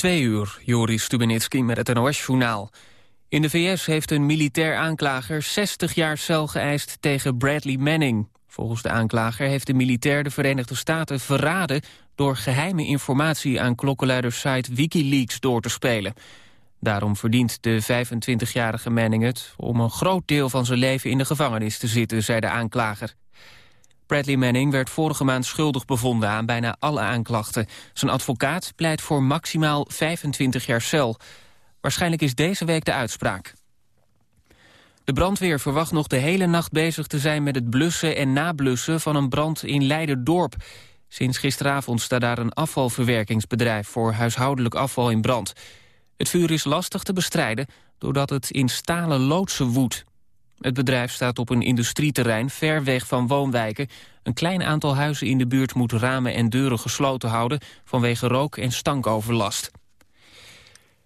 Twee uur, Joris Stubenitski met het NOS-journaal. In de VS heeft een militair aanklager 60 jaar cel geëist tegen Bradley Manning. Volgens de aanklager heeft de militair de Verenigde Staten verraden... door geheime informatie aan klokkenluidersite Wikileaks door te spelen. Daarom verdient de 25-jarige Manning het om een groot deel van zijn leven in de gevangenis te zitten, zei de aanklager. Bradley Manning werd vorige maand schuldig bevonden aan bijna alle aanklachten. Zijn advocaat pleit voor maximaal 25 jaar cel. Waarschijnlijk is deze week de uitspraak. De brandweer verwacht nog de hele nacht bezig te zijn met het blussen en nablussen van een brand in Leiderdorp. Sinds gisteravond staat daar een afvalverwerkingsbedrijf voor huishoudelijk afval in brand. Het vuur is lastig te bestrijden doordat het in stalen loodsen woedt. Het bedrijf staat op een industrieterrein ver weg van woonwijken. Een klein aantal huizen in de buurt moet ramen en deuren gesloten houden... vanwege rook- en stankoverlast.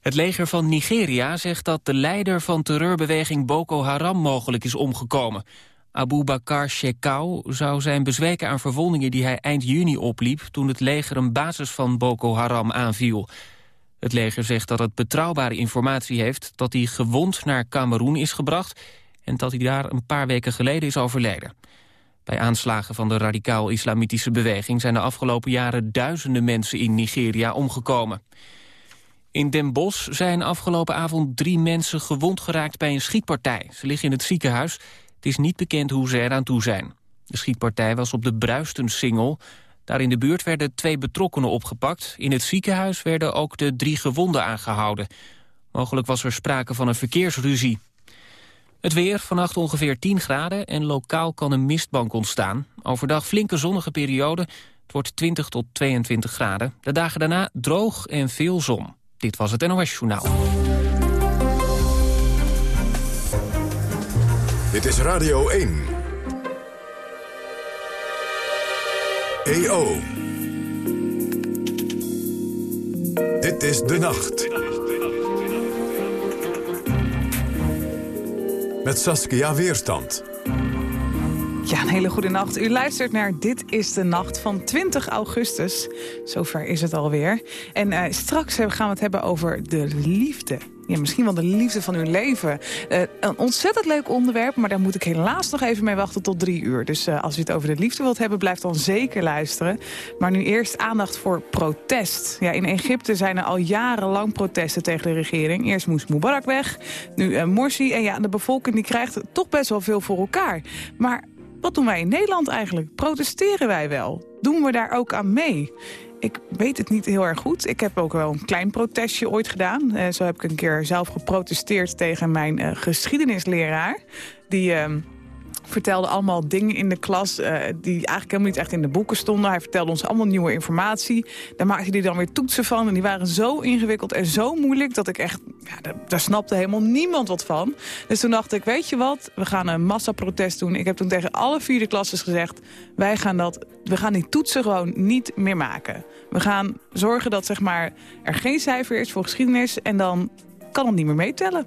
Het leger van Nigeria zegt dat de leider van terreurbeweging Boko Haram mogelijk is omgekomen. Abu Bakar Shekau zou zijn bezweken aan verwondingen die hij eind juni opliep... toen het leger een basis van Boko Haram aanviel. Het leger zegt dat het betrouwbare informatie heeft... dat hij gewond naar Cameroen is gebracht en dat hij daar een paar weken geleden is overleden. Bij aanslagen van de radicaal-islamitische beweging... zijn de afgelopen jaren duizenden mensen in Nigeria omgekomen. In Den Bosch zijn afgelopen avond drie mensen gewond geraakt bij een schietpartij. Ze liggen in het ziekenhuis. Het is niet bekend hoe ze eraan toe zijn. De schietpartij was op de Bruistensingel. Daar in de buurt werden twee betrokkenen opgepakt. In het ziekenhuis werden ook de drie gewonden aangehouden. Mogelijk was er sprake van een verkeersruzie. Het weer, vannacht ongeveer 10 graden en lokaal kan een mistbank ontstaan. Overdag flinke zonnige periode, het wordt 20 tot 22 graden. De dagen daarna droog en veel zon. Dit was het NOS Journaal. Dit is Radio 1. EO. Dit is De Nacht. Met Saskia Weerstand. Ja, een hele goede nacht. U luistert naar Dit is de Nacht van 20 augustus. Zover is het alweer. En uh, straks gaan we het hebben over de liefde ja, misschien wel de liefde van uw leven. Uh, een ontzettend leuk onderwerp, maar daar moet ik helaas nog even mee wachten tot drie uur. Dus uh, als u het over de liefde wilt hebben, blijf dan zeker luisteren. Maar nu eerst aandacht voor protest. Ja, in Egypte zijn er al jarenlang protesten tegen de regering. Eerst moest Mubarak weg, nu uh, Morsi. En ja, de bevolking die krijgt toch best wel veel voor elkaar. Maar wat doen wij in Nederland eigenlijk? Protesteren wij wel? Doen we daar ook aan mee? Ik weet het niet heel erg goed. Ik heb ook wel een klein protestje ooit gedaan. Uh, zo heb ik een keer zelf geprotesteerd tegen mijn uh, geschiedenisleraar. Die... Uh, vertelde allemaal dingen in de klas uh, die eigenlijk helemaal niet echt in de boeken stonden. Hij vertelde ons allemaal nieuwe informatie. Daar maakte hij dan weer toetsen van. En die waren zo ingewikkeld en zo moeilijk dat ik echt... Ja, daar, snapte helemaal niemand wat van. Dus toen dacht ik, weet je wat? We gaan een massaprotest doen. Ik heb toen tegen alle vierde klasses gezegd... wij gaan, dat, we gaan die toetsen gewoon niet meer maken. We gaan zorgen dat zeg maar, er geen cijfer is voor geschiedenis... en dan kan het niet meer meetellen.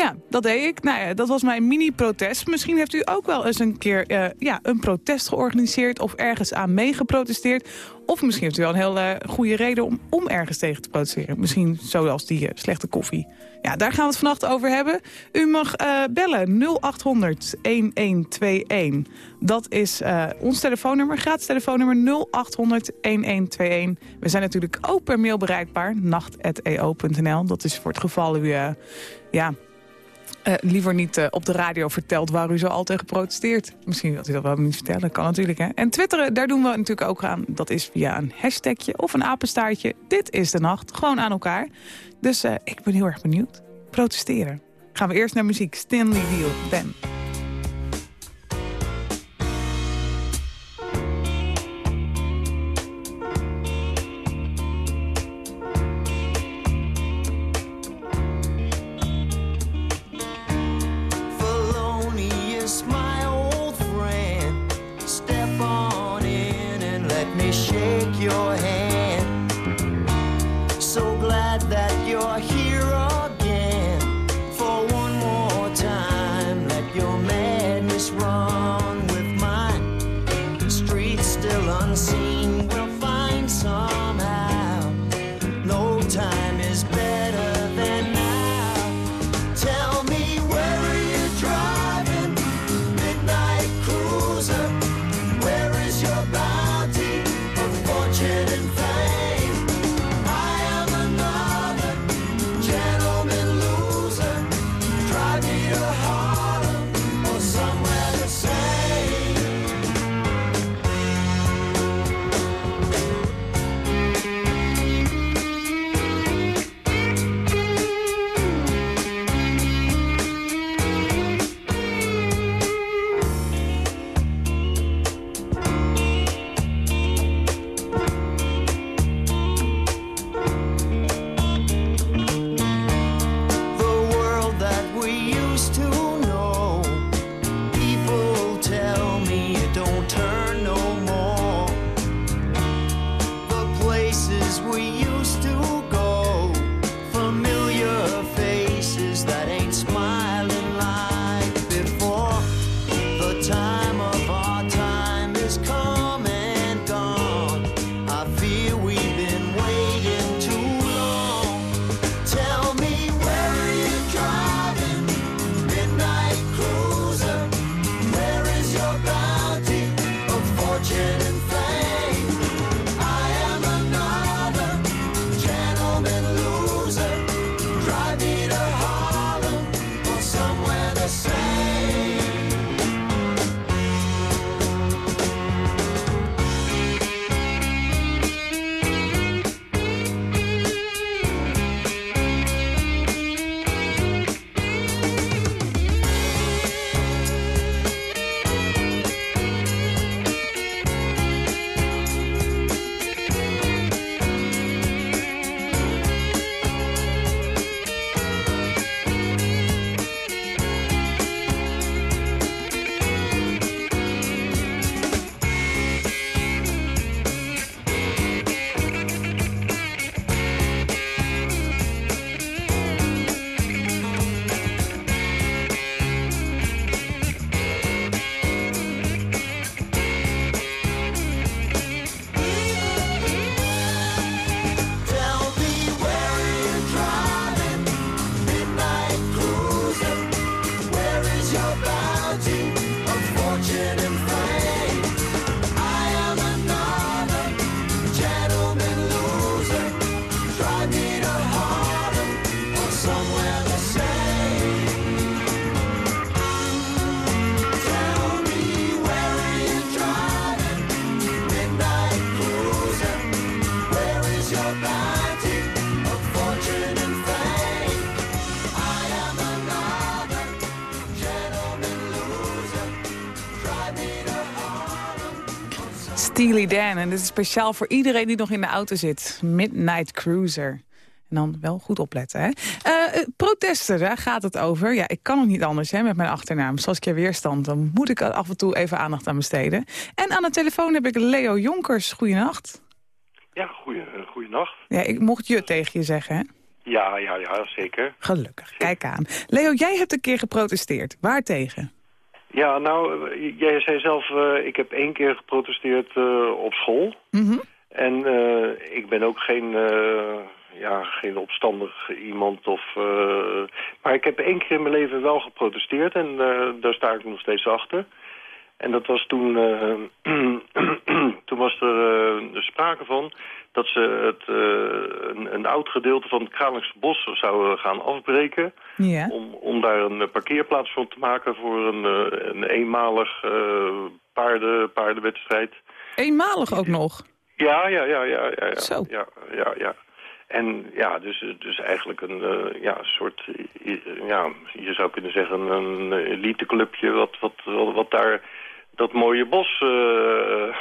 Ja, dat deed ik. Nou ja, dat was mijn mini-protest. Misschien heeft u ook wel eens een keer uh, ja, een protest georganiseerd... of ergens aan meegeprotesteerd. Of misschien heeft u wel een hele uh, goede reden om, om ergens tegen te protesteren. Misschien zoals die uh, slechte koffie. Ja, daar gaan we het vannacht over hebben. U mag bellen 0800-1121. Dat is ons telefoonnummer, gratis telefoonnummer 0800-1121. We zijn natuurlijk ook per mail bereikbaar, nacht.eo.nl. Dat is voor het geval u... ja, uh, liever niet uh, op de radio vertelt waar u zo altijd geprotesteerd. Misschien wilt u dat wel niet vertellen, kan natuurlijk. Hè? En twitteren, daar doen we natuurlijk ook aan. Dat is via een hashtagje of een apenstaartje. Dit is de nacht, gewoon aan elkaar. Dus uh, ik ben heel erg benieuwd. Protesteren. Gaan we eerst naar muziek. Stanley Deal, Ben. Steely Dan. En dit is speciaal voor iedereen die nog in de auto zit. Midnight Cruiser. En dan wel goed opletten, hè. Uh, protesten, daar gaat het over. Ja, ik kan nog niet anders hè, met mijn achternaam. Saskia Weerstand, dan moet ik af en toe even aandacht aan besteden. En aan de telefoon heb ik Leo Jonkers. Goeienacht. Ja, goeie, goeienacht. Ja, ik mocht je tegen je zeggen, hè? Ja, ja, ja, zeker. Gelukkig, kijk aan. Leo, jij hebt een keer geprotesteerd. Waar tegen? Ja, nou, jij zei zelf, uh, ik heb één keer geprotesteerd uh, op school. Mm En uh, ik ben ook geen, ja, geen opstandig iemand. Of, maar ik heb één keer in mijn leven wel geprotesteerd en daar sta ik nog steeds achter. En dat was toen, toen was er sprake van dat ze het, uh, een, een, oud gedeelte van het Kralingse bos zouden gaan afbreken. Ja. Om, om daar een eh, parkeerplaats van te maken voor een, uh, een eenmalig uh, paarden, paardenwedstrijd. Eenmalig ook nog? Ja, ja, ja, ja, ja. ja Zo. Ja, ja, ja. En ja, dus, dus eigenlijk een uh, ja, soort, ja, je zou kunnen zeggen een eliteclubje wat, wat, wat, wat daar dat mooie bos uh,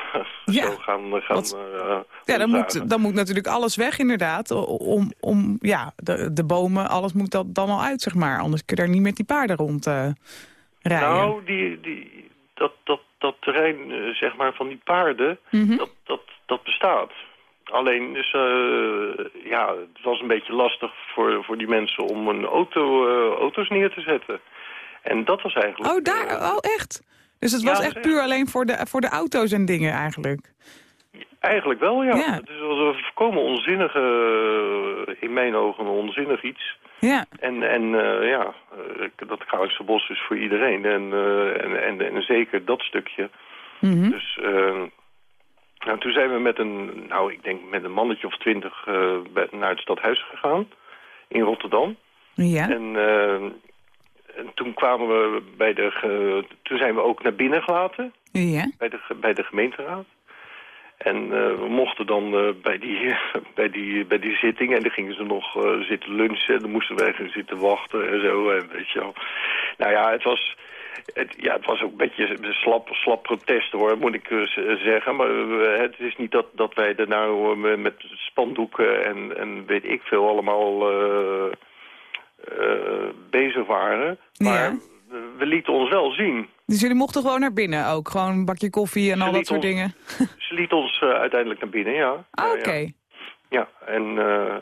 ja, gaan... gaan uh, ja, dan moet, dan moet natuurlijk alles weg inderdaad. Om, om ja, de, de bomen, alles moet dat dan al uit, zeg maar. Anders kun je daar niet met die paarden rond uh, rijden. Nou, die, die, dat, dat, dat terrein, zeg maar, van die paarden, mm -hmm. dat, dat, dat bestaat. Alleen, dus, ja, het was een beetje lastig voor, voor die mensen om een auto, auto's neer te zetten. En dat was eigenlijk... Oh, daar, oh echt? Dus het was Ja, echt dat puur alleen voor de, voor de auto's en dingen eigenlijk? Eigenlijk wel, ja. Ja. Het was een volkomen onzinnige, eh, in mijn ogen een onzinnig iets. Ja, En, en eh, ja, eh, dat Kralingse bos is voor iedereen. En, eh, en, en, en zeker dat stukje. mhm. Dus eh, nou, toen zijn we met een, nou ik denk met een mannetje of twintig eh, naar het stadhuis gegaan. In Rotterdam. ja. En, eh, en toen kwamen we bij de, ge- toen zijn we ook naar binnen gelaten ja. bij de, bij de gemeenteraad. En eh, we mochten dan eh, bij, die, bij, die, bij die zitting... en dan gingen ze nog eh, zitten lunchen... en dan moesten wij gaan zitten wachten en zo. En weet je wel. Nou ja, het was... Het, ja, het was ook een beetje een slap, slap protest hoor, moet ik zeggen. Maar het is niet dat, dat wij er nou met spandoeken en, en weet ik veel allemaal bezig waren. Maar Ja. we- lieten ons wel zien. Dus jullie mochten gewoon naar binnen ook? Gewoon een bakje koffie en Ze al dat soort ons- dingen? Ze liet ons eh, uiteindelijk naar binnen, ja. Ah, Oké. Ja, Ja, en, eh,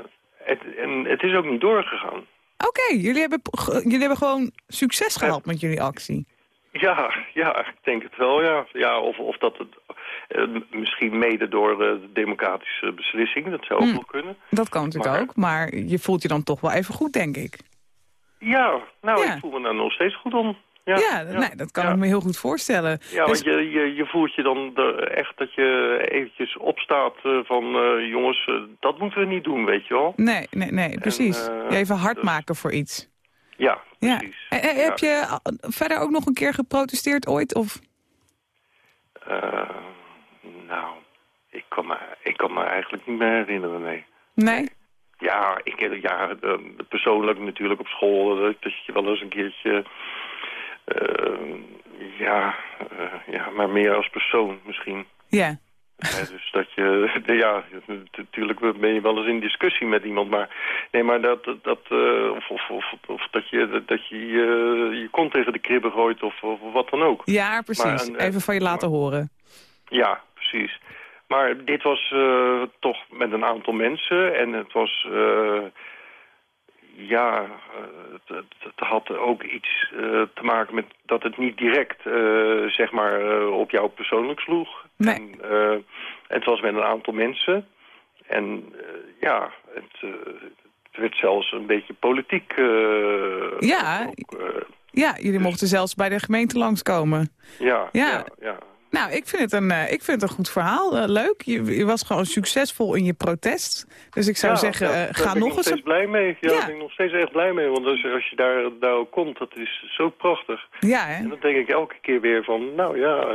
het, en het is ook niet doorgegaan. Oké, jullie, hebben, jullie hebben gewoon succes gehad met jullie actie. Ja, ja, ik denk het wel, ja. ja of, of dat het eh, misschien mede door eh, de democratische beslissing, dat zou ook Hmm. wel kunnen. Dat kan natuurlijk Maar- ook, maar je voelt je dan toch wel even goed, denk ik. Ja, nou, Ja. ik voel me daar nog steeds goed om. Ja, Ja, Nee, dat kan ja. ik me heel goed voorstellen. Ja, Dus- want je, je, je voelt je dan de- echt dat je eventjes opstaat eh, van... eh, jongens, eh, dat moeten we niet doen, weet je wel. Nee, nee, nee, precies. eh, even hard dus- maken voor iets. Ja, precies. En, en heb je verder ook nog een keer geprotesteerd ooit? Of? Nou, ik kan, me, ik kan me eigenlijk niet meer herinneren, nee. Nee? Ja, ik, ja eh, persoonlijk natuurlijk op school, eh, dat je wel eens een keertje... eh, ja, eh, ja, maar meer als persoon misschien. Ja. Dus dat je, ja, natuurlijk ben je wel eens in discussie met iemand, maar nee, maar dat, dat, eh, of, of, of, of dat je, dat je je, je kont tegen de kribben gooit of, of wat dan ook. Ja, precies. Maar even van je laten horen. Ja, precies. Maar dit was eh, toch met een aantal mensen en het was, eh, ja, eh, het, het, had ook iets te maken met dat het niet direct, eh, zeg maar, op jou persoonlijk sloeg. Nee. En, het was met een aantal mensen en ja, het, het werd zelfs een beetje politiek. Ja. ook, Ja, jullie mochten zelfs bij de gemeente langskomen. ja, Ja. ja, ja. Nou, ik vind het een, eh, ik vind het een goed verhaal. Eh, leuk. Je, je was gewoon succesvol in je protest. Dus ik zou Ja, zeggen, ja, eh, daar ga ben ik nog nog eens... steeds blij mee. Ja, Ja. daar ben ik nog steeds echt blij mee. Want als, als je daar, daar ook komt, dat is zo prachtig. Ja, hè? En dan denk ik elke keer weer van, nou ja,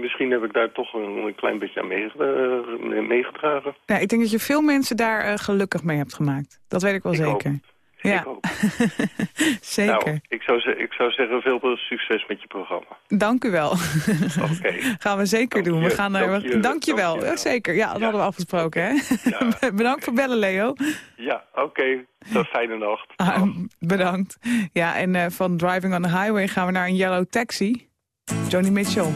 misschien heb ik daar toch een, een klein beetje aan eh, meegedragen. Ja, ik denk dat je veel mensen daar gelukkig mee hebt gemaakt. Dat weet ik wel Ik zeker. Ja. Ik ook. Zeker. Nou, ik zou, ik zou zeggen, veel veel succes met je programma. Dank u wel. Oké. Gaan we zeker Dank doen. We gaan, eh, dank je, dank je wel. dank je wel. Zeker. Ja, dat Ja. hadden we afgesproken. Hè? Ja. Bedankt voor bellen, Leo. Ja, oké. Tot fijne nacht. Ah, bedankt. Ja, en eh, van Driving on the Highway gaan we naar een Yellow Taxi. Johnny Mitchell.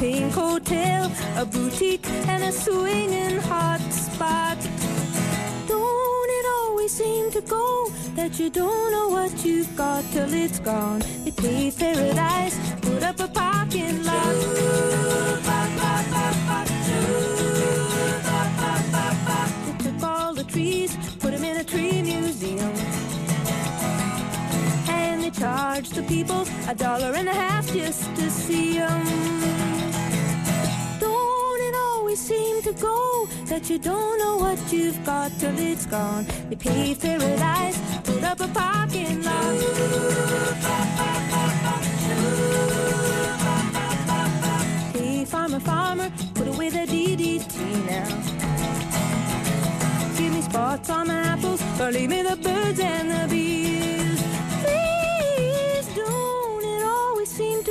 Pink hotel, a boutique, and a swinging hot spot. Don't it always seem to go that you don't know what you've got till it's gone? They paved paradise, put up a parking lot. They took all the trees, put them in a tree museum. And they charge the people a dollar and a half just to see them. Always seem to go that you don't know what you've got till it's gone? They paved paradise, put up a parking lot. Hey, farmer, farmer, put away the DDT now. Give me spots on my apples, or leave me the birds and the bees.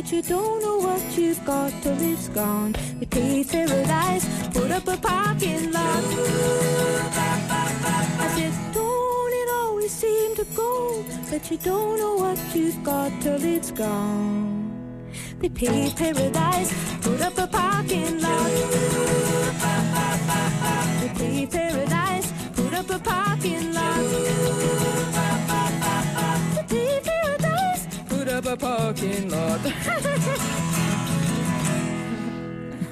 That you don't know what you've got till it's gone? We paved paradise, put up a parking lot. I said, don't it always seem to go that you don't know what you've got till it's gone? They paved paradise, put up a parking lot. They paved paradise, put up a parking lot. A parking lot.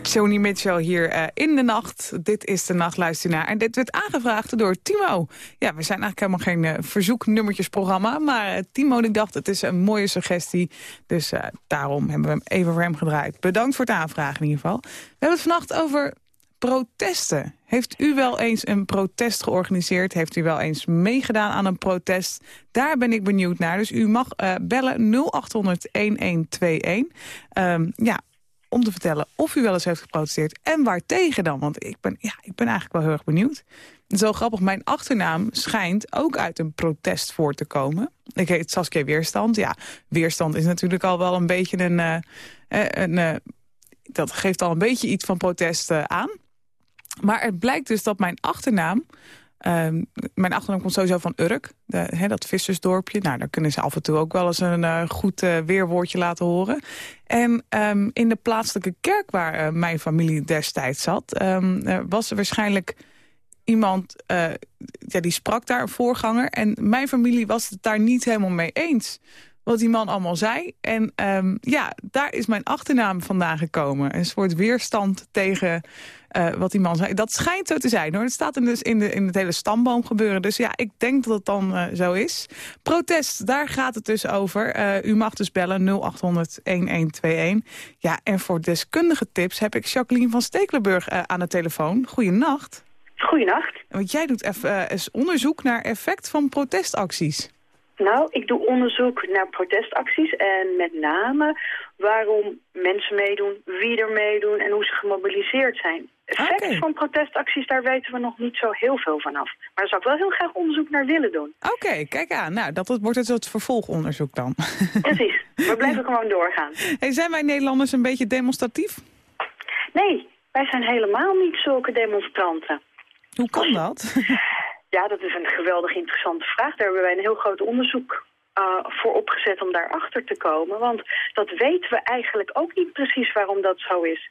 Johnny Mitchell hier eh, in de nacht. Dit is de nacht, luister naar. En dit werd aangevraagd door Timo. Ja, we zijn eigenlijk helemaal geen eh, verzoeknummertjesprogramma. Maar eh, Timo die dacht, het is een mooie suggestie. Dus daarom hebben we hem even voor hem gedraaid. Bedankt voor het aanvragen in ieder geval. We hebben het vannacht over protesten. Heeft u wel eens een protest georganiseerd? Heeft u wel eens meegedaan aan een protest? Daar ben ik benieuwd naar. Dus u mag eh, bellen 0800-1121. Ehm, ja, om te vertellen of u wel eens heeft geprotesteerd en waartegen dan. Want ik ben, ja, ik ben eigenlijk wel heel erg benieuwd. Zo grappig, mijn achternaam schijnt ook uit een protest voor te komen. Ik heet Saskia Weerstand. Ja, weerstand is natuurlijk al wel een beetje een... eh, eh, een dat geeft al een beetje iets van protest aan. Maar het blijkt dus dat mijn achternaam... ehm, mijn achternaam komt sowieso van Urk, dat vissersdorpje. Nou, daar kunnen ze af en toe ook wel eens een eh, goed eh, weerwoordje laten horen. En ehm, in de plaatselijke kerk waar eh, mijn familie destijds zat... ehm, was er waarschijnlijk iemand, ja, die sprak daar, een voorganger. En mijn familie was het daar niet helemaal mee eens wat die man allemaal zei. En ja, daar is mijn achternaam vandaan gekomen. Een soort weerstand tegen eh, wat die man zei. Dat schijnt zo te zijn hoor. Het staat in, dus in, de, in het hele stamboom gebeuren. Dus ja, ik denk dat het dan eh, zo is. Protest, daar gaat het dus over. Eh, u mag dus bellen 0800-1121. Ja, en voor deskundige tips heb ik Jacqueline van Stekelenburg aan de telefoon. Goeienacht. Goedenacht. Want jij doet eens onderzoek naar effect van protestacties. Nou, ik doe onderzoek naar protestacties en met name waarom mensen meedoen, wie er meedoen en hoe ze gemobiliseerd zijn. Effect Oké. van protestacties, daar weten we nog niet zo heel veel van af. Maar daar zou ik wel heel graag onderzoek naar willen doen. Oké, kijk aan. Nou, dat wordt het vervolgonderzoek dan. Precies. We blijven gewoon doorgaan. hey, zijn wij Nederlanders een beetje demonstratief? Nee, wij zijn helemaal niet zulke demonstranten. Hoe kan dat? Ja, dat is een geweldig interessante vraag. Daar hebben wij een heel groot onderzoek uh, voor opgezet om daarachter te komen. Want dat weten we eigenlijk ook niet precies waarom dat zo is.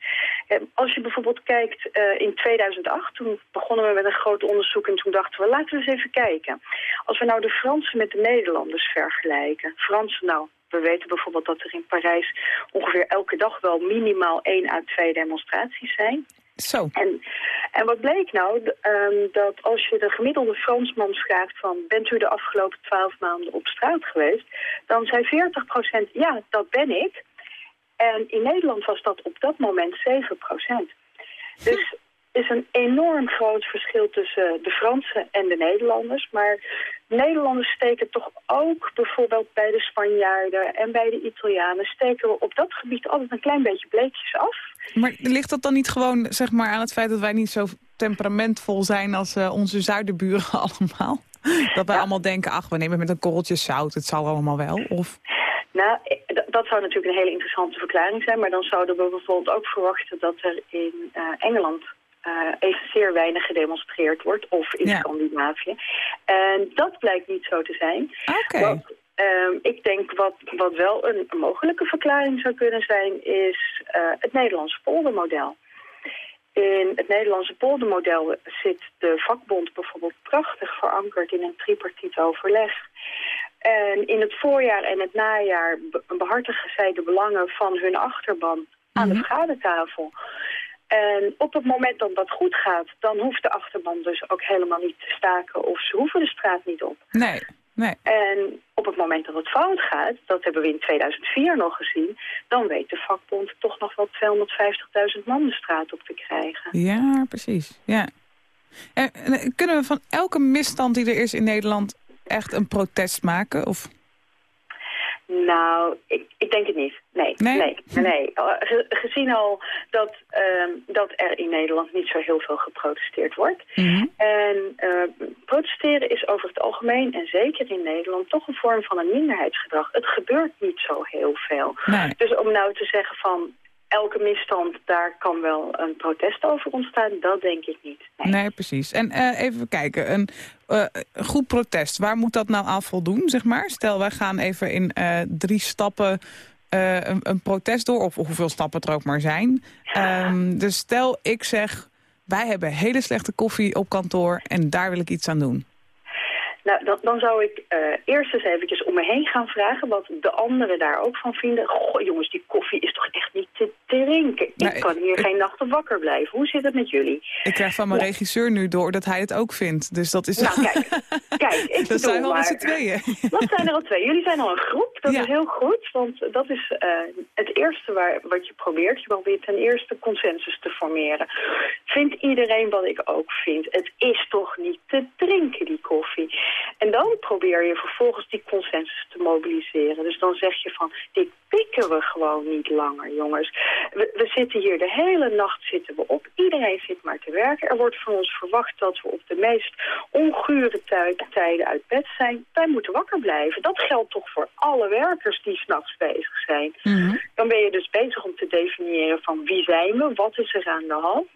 Uh, als je bijvoorbeeld kijkt uh, in 2008, toen begonnen we met een groot onderzoek... en toen dachten we, laten we eens even kijken. Als we nou de Fransen met de Nederlanders vergelijken... Fransen nou we weten bijvoorbeeld dat er in Parijs ongeveer elke dag wel minimaal één à twee demonstraties zijn. Zo. En, en wat bleek nou? Ehm, dat als je de gemiddelde Fransman vraagt van... bent u de afgelopen twaalf maanden op straat geweest? Dan zei 40% ja, dat ben ik. En in Nederland was dat op dat moment 7 Dus is een enorm groot verschil tussen de Fransen en de Nederlanders. Maar de Nederlanders steken toch ook bijvoorbeeld bij de Spanjaarden en bij de Italianen... steken we op dat gebied altijd een klein beetje bleekjes af. Maar ligt dat dan niet gewoon zeg maar, aan het feit dat wij niet zo temperamentvol zijn als eh, onze zuiderburen allemaal? Dat wij allemaal denken, ach, we nemen met een korreltje zout, het zal allemaal wel. Of... Nou, eh, dat zou natuurlijk een hele interessante verklaring zijn. Maar dan zouden we bijvoorbeeld ook verwachten dat er in eh, Engeland eh, evenzeer weinig gedemonstreerd wordt. Of in Ja. Scandinavië. En dat blijkt niet zo te zijn. Oké. Ehm, ik denk wat, wat wel een, mogelijke verklaring zou kunnen zijn... is eh, het Nederlandse poldermodel. In het Nederlandse poldermodel zit de vakbond bijvoorbeeld prachtig verankerd in een tripartiet overleg. En in het voorjaar en het najaar be- behartigen zij de belangen van hun achterban aan de vergadertafel. En op het moment dat dat goed gaat, dan hoeft de achterban dus ook helemaal niet te staken of ze hoeven de straat niet op. Nee, nee. En op het moment dat het fout gaat, dat hebben we in 2004 nog gezien, dan weet de vakbond toch nog wel 250.000 man de straat op te krijgen. Ja, precies. Ja. En, en, kunnen we van elke misstand die er is in Nederland echt een protest maken? Of... Nou, ik, ik denk het niet. Nee, Nee? nee, nee. Ge- gezien al dat, ehm, dat er in Nederland niet zo heel veel geprotesteerd wordt. Mhm. En eh, protesteren is over het algemeen, en zeker in Nederland, toch een vorm van een minderheidsgedrag. Het gebeurt niet zo heel veel. Nee. Dus om nou te zeggen van elke misstand, daar kan wel een protest over ontstaan, dat denk ik niet. Nee. Nee, precies. En eh, even kijken, een, eh, goed protest, waar moet dat nou aan voldoen, zeg maar? Stel, wij gaan even in eh, drie stappen een, een protest door, of hoeveel stappen er ook maar zijn. Ehm, dus stel, ik zeg, wij hebben hele slechte koffie op kantoor en daar wil ik iets aan doen. Nou, dan, dan zou ik eh, eerst eens eventjes om me heen gaan vragen wat de anderen daar ook van vinden. Goh, jongens, die koffie is toch echt niet te drinken. Nou, ik kan hier ik- geen nachten wakker blijven. Hoe zit het met jullie? Ik krijg van mijn regisseur nu door dat hij het ook vindt. Dus dat is... Nou, kijk. Kijk, ik dat bedoel zijn we al met z'n tweeën. Dat zijn er al twee. Jullie zijn al een groep. Dat Ja. is heel goed. Want dat is eh, het eerste waar, wat je probeert. Je probeert ten eerste consensus te formeren. Vindt iedereen wat ik ook vind? Het is toch niet te drinken, die koffie? En dan probeer je vervolgens die consensus te mobiliseren. Dus dan zeg je van, dit pikken we gewoon niet langer, jongens. We, we zitten hier de hele nacht zitten we op. Iedereen zit maar te werken. Er wordt van ons verwacht dat we op de meest ongure tijden uit bed zijn. Wij moeten wakker blijven. Dat geldt toch voor alle werkers die s'nachts bezig zijn. Dan ben je dus bezig om te definiëren van wie zijn we, wat is er aan de hand.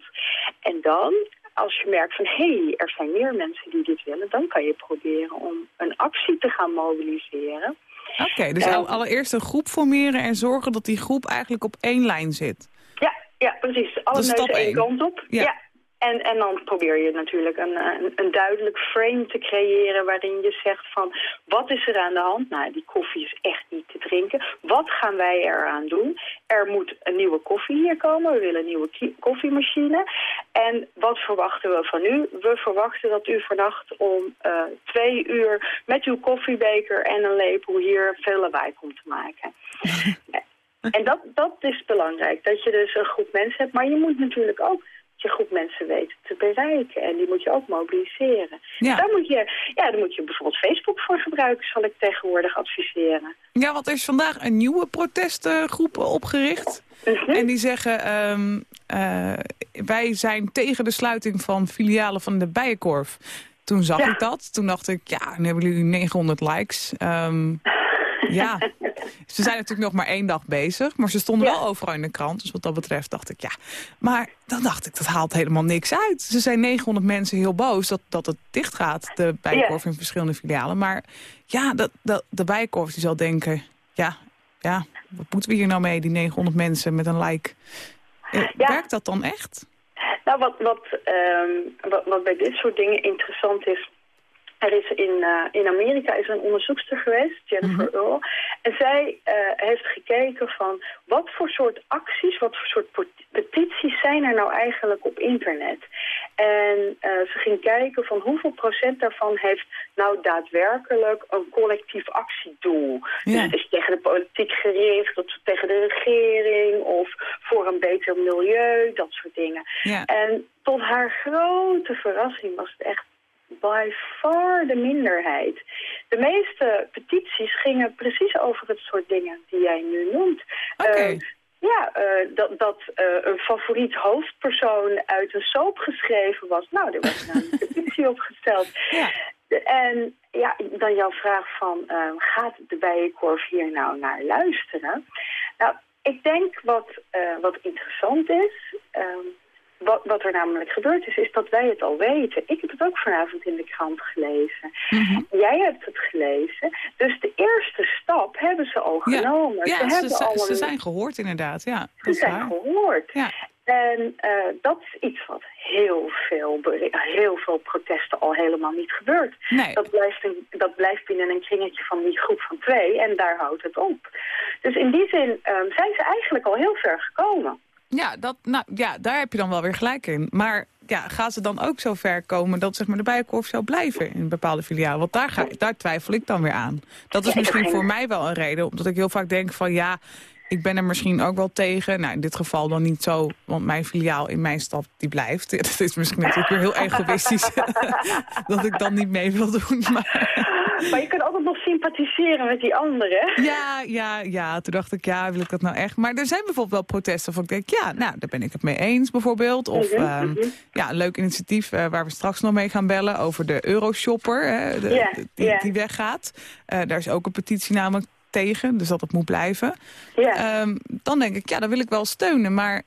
En dan, als je merkt van hé, hey, er zijn meer mensen die dit willen, dan kan je proberen om een actie te gaan mobiliseren. Oké, dus al- allereerst een groep formeren en zorgen dat die groep eigenlijk op één lijn zit. Ja, ja precies. Alle neuzen één één. kant op. Ja. Ja. En, en dan probeer je natuurlijk een, een, een duidelijk frame te creëren waarin je zegt van wat is er aan de hand? Nou, die koffie is echt niet te drinken. Wat gaan wij eraan doen? Er moet een nieuwe koffie hier komen. We willen een nieuwe koffiemachine. En wat verwachten we van u? We verwachten dat u vannacht om eh, twee uur met uw koffiebeker en een lepel hier veel lawaai komt te maken. En dat, dat is belangrijk, dat je dus een groep mensen hebt. Maar je moet natuurlijk ook je groep mensen weten te bereiken. En die moet je ook mobiliseren. Ja. Daar, moet je, ja, daar moet je bijvoorbeeld Facebook voor gebruiken, zal ik tegenwoordig adviseren. Ja, want er is vandaag een nieuwe protestgroep opgericht. Mhm. En die zeggen, ehm, eh, wij zijn tegen de sluiting van filialen van de Bijenkorf. Toen zag Ja. ik dat. Toen dacht ik, ja, dan hebben jullie 900 likes. Ehm, ja, ze zijn natuurlijk nog maar één dag bezig. Maar ze stonden Ja. wel overal in de krant. Dus wat dat betreft dacht ik, ja. Maar dan dacht ik, dat haalt helemaal niks uit. Ze zijn 900 mensen heel boos dat, dat het dicht gaat. De Bijenkorf in verschillende filialen. Maar ja, dat, dat, de Bijenkorf die zal denken... Ja, ja, wat moeten we hier nou mee, die 900 mensen met een like? Eh, Ja. Werkt dat dan echt? Nou, wat, wat, ehm, wat, wat bij dit soort dingen interessant is... Er is in, eh, in Amerika is er een onderzoekster geweest, Jennifer Mhm. Earl. En zij eh, heeft gekeken van wat voor soort acties, wat voor soort petities zijn er nou eigenlijk op internet. En eh, ze ging kijken van hoeveel procent daarvan heeft nou daadwerkelijk een collectief actiedoel. Ja. Dus is tegen de politiek gericht, of tegen de regering of voor een beter milieu, dat soort dingen. Ja. En tot haar grote verrassing was het echt by far de minderheid. De meeste petities gingen precies over het soort dingen die jij nu noemt. Eh, ja, eh, dat, dat eh, een favoriet hoofdpersoon uit een soap geschreven was. Nou, er was een petitie opgesteld. Ja. En ja, dan jouw vraag van, gaat de Bijenkorf hier nou naar luisteren? Nou, ik denk wat, wat interessant is, ehm, wat, wat er namelijk gebeurd is, is dat wij het al weten. Ik heb het ook vanavond in de krant gelezen. Mhm. Jij hebt het gelezen. Dus de eerste stap hebben ze al Ja. genomen. Ja, ze, ze, hebben ze, al ze een- zijn gehoord inderdaad. Ja, ze zijn waar. gehoord. Ja. En eh, dat is iets wat heel veel, heel veel protesten al helemaal niet gebeurt. Nee. Dat blijft, een, dat blijft binnen een kringetje van die groep van twee en daar houdt het op. Dus in die zin ehm, zijn ze eigenlijk al heel ver gekomen. Ja, dat, nou, ja, daar heb je dan wel weer gelijk in. Maar ja, gaan ze dan ook zo ver komen dat zeg maar, de bijenkorf zou blijven in een bepaalde filiaal? Want daar, ga, daar twijfel ik dan weer aan. Dat is misschien voor mij wel een reden. Omdat ik heel vaak denk van ja, ik ben er misschien ook wel tegen. Nou, in dit geval dan niet zo, want mijn filiaal in mijn stad die blijft. Dat is misschien natuurlijk weer heel egoïstisch. dat ik dan niet mee wil doen. Maar... Maar je kunt altijd nog sympathiseren met die anderen. Ja, ja, ja. Toen dacht ik, ja, wil ik dat nou echt? Maar er zijn bijvoorbeeld wel protesten van ik denk, ja, nou, daar ben ik het mee eens bijvoorbeeld. Of Mhm, ehm, mhm. ja, een leuk initiatief eh, waar we straks nog mee gaan bellen over de Euroshopper, hè, de- die, die weggaat. Eh, daar is ook een petitie namelijk tegen, dus dat het moet blijven. Ja. Ehm, dan denk ik, ja, dat wil ik wel steunen, maar...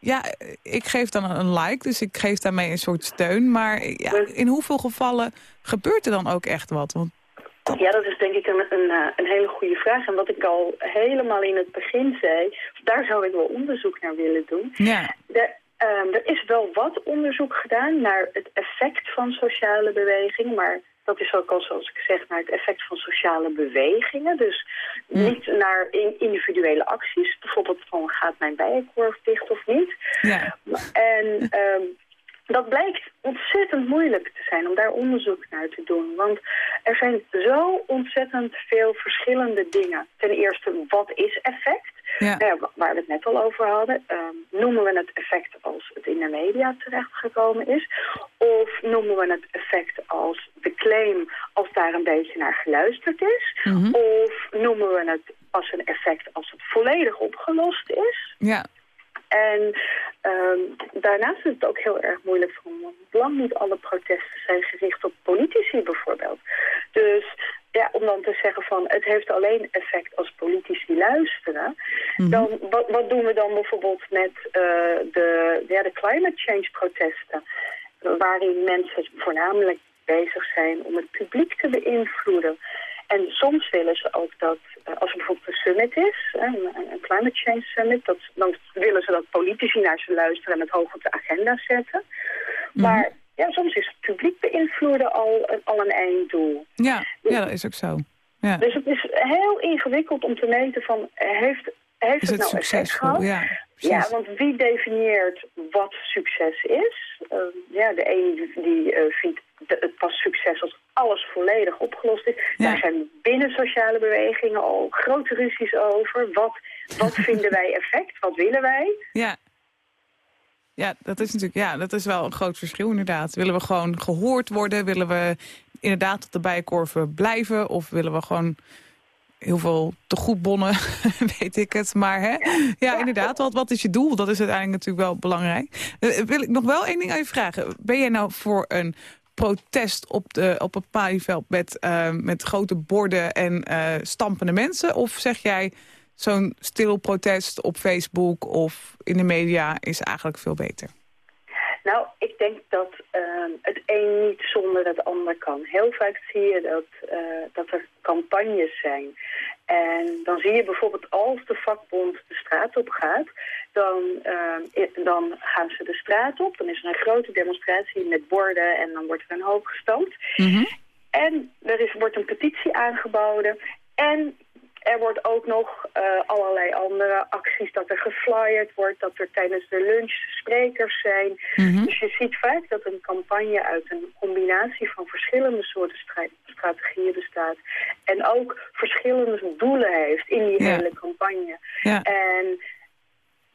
Ja, ik geef dan een like, dus ik geef daarmee een soort steun. Maar ja, in hoeveel gevallen gebeurt er dan ook echt wat? Want Ja, dat is denk ik een, een, eh, een hele goede vraag. En wat ik al helemaal in het begin zei, daar zou ik wel onderzoek naar willen doen. ja, De, ehm, er is wel wat onderzoek gedaan naar het effect van sociale bewegingen, maar dat is ook al zoals ik zeg naar het effect van sociale bewegingen. Dus niet naar in- individuele acties, bijvoorbeeld van gaat mijn bijenkorf dicht of niet. ja, En ehm, dat blijkt ontzettend moeilijk te zijn om daar onderzoek naar te doen. Want er zijn zo ontzettend veel verschillende dingen. Ten eerste, wat is effect? ja. Nou wa- waar we het net al over hadden. ehm, noemen we het effect als het in de media terechtgekomen is? Of noemen we het effect als de claim als daar een beetje naar geluisterd is? Mhm. Of noemen we het als een effect als het volledig opgelost is? ja. En ehm, daarnaast is het ook heel erg moeilijk voor want lang niet alle protesten zijn gericht op politici bijvoorbeeld. Dus ja, om dan te zeggen van het heeft alleen effect als politici luisteren, dan wat, wat doen we dan bijvoorbeeld met eh, de, ja, de climate change protesten, waarin mensen voornamelijk bezig zijn om het publiek te beïnvloeden. En soms willen ze ook dat, eh, als er bijvoorbeeld een summit is, een, een climate change summit, dat, dan willen ze dat politici naar ze luisteren en het hoog op de agenda zetten. Maar ja, soms is het publiek beïnvloeden al, een- al een einddoel. Ja, ja, dat is ook zo. Ja. Dus het is heel ingewikkeld om te meten van, eh, heeft, heeft Is het, nou succesvol? gehad? Ja, Ja, want wie definieert wat succes is? Uh, ja, de een die uh, vindt de, het pas succes als alles volledig opgelost is. Ja. Daar zijn binnen sociale bewegingen al grote ruzies over. Wat, wat vinden wij effect? Wat willen wij? Ja. Ja, dat is natuurlijk ja, dat is wel een groot verschil inderdaad. Willen we gewoon gehoord worden? Willen we inderdaad op de bijenkorven blijven? Of willen we gewoon heel veel tegoedbonnen, weet ik het. Maar hè? Ja, inderdaad, wat, wat is je doel? Dat is uiteindelijk natuurlijk wel belangrijk. Uh, wil ik nog wel één ding aan je vragen. Ben jij nou voor een protest op, de, op het palieveld met, uh, met grote borden en uh, stampende mensen? Of zeg jij zo'n stil protest op Facebook of in de media is eigenlijk veel beter? Nou, ik denk dat uh, het een niet zonder het ander kan. Heel vaak zie je dat, uh, dat er campagnes zijn. En dan zie je bijvoorbeeld als de vakbond de straat op gaat... Dan, uh, dan gaan ze de straat op. Dan is er een grote demonstratie met borden en dan wordt er een hoop gestampt. Mm -hmm. En er is, wordt een petitie aangeboden. En er wordt ook nog uh, allerlei andere acties, dat er geflyerd wordt, dat er tijdens de lunch sprekers zijn. Mhm. Dus je ziet vaak dat een campagne uit een combinatie van verschillende soorten stra- strategieën bestaat. En ook verschillende doelen heeft in die Ja. hele campagne. Ja. En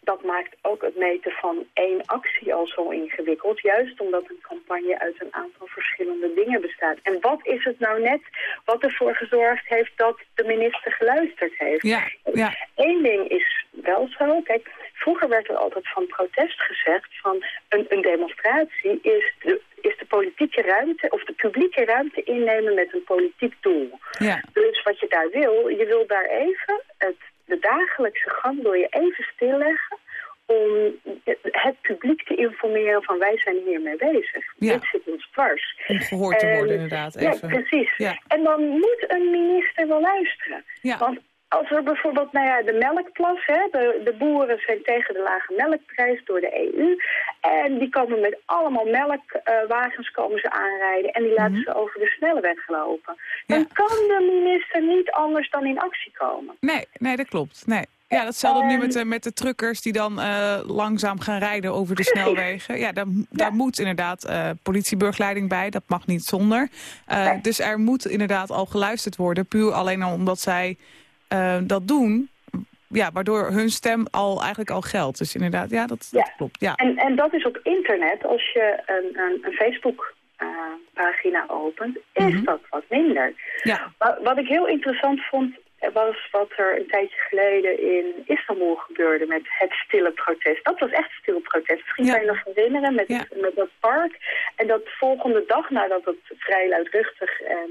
dat maakt ook het meten van één actie al zo ingewikkeld. Juist omdat een campagne uit een aantal verschillende dingen bestaat. En wat is het nou net wat ervoor gezorgd heeft dat de minister geluisterd heeft? Ja, ja. Eén ding is wel zo. Kijk, vroeger werd er altijd van protest gezegd van een, een demonstratie is de, is de politieke ruimte of de publieke ruimte innemen met een politiek doel. Ja. Dus wat je daar wil, je wil daar even het, de dagelijkse gang wil je even stilleggen om het publiek te informeren van wij zijn hiermee bezig. Ja. Dit zit ons dwars. Om gehoord te En- worden inderdaad. Ja, Even. precies. Ja. En dan moet een minister wel luisteren. Ja. Want als er bijvoorbeeld, nou ja, de melkplas, hè, de, de boeren zijn tegen de lage melkprijs door de EU. En die komen met allemaal melkwagens komen ze aanrijden en die laten ze over de snelweg lopen. Dan Mhm. Kan de minister niet anders dan in actie komen. Nee, nee, dat klopt. Nee. Ja, datzelfde nu En- met de, met de truckers die dan eh, langzaam gaan rijden over de snelwegen. Ja, daar, daar moet inderdaad eh politieburgleiding bij. Dat mag niet zonder. Eh, Nee. Dus er moet inderdaad al geluisterd worden. Puur alleen al omdat zij eh, dat doen. Ja, waardoor hun stem al eigenlijk al geldt. Dus inderdaad, ja, dat, klopt. Ja. En, en dat is op internet, als je een, een, een Facebook-pagina opent, is Mhm. dat wat minder. Ja. Wat, wat ik heel interessant vond, was wat er een tijdje geleden in Istanbul gebeurde met het stille protest. Dat was echt een stille protest. Misschien Ja. kan je nog herinneren met, Ja. met dat park. En dat volgende dag nadat het vrij luidruchtig en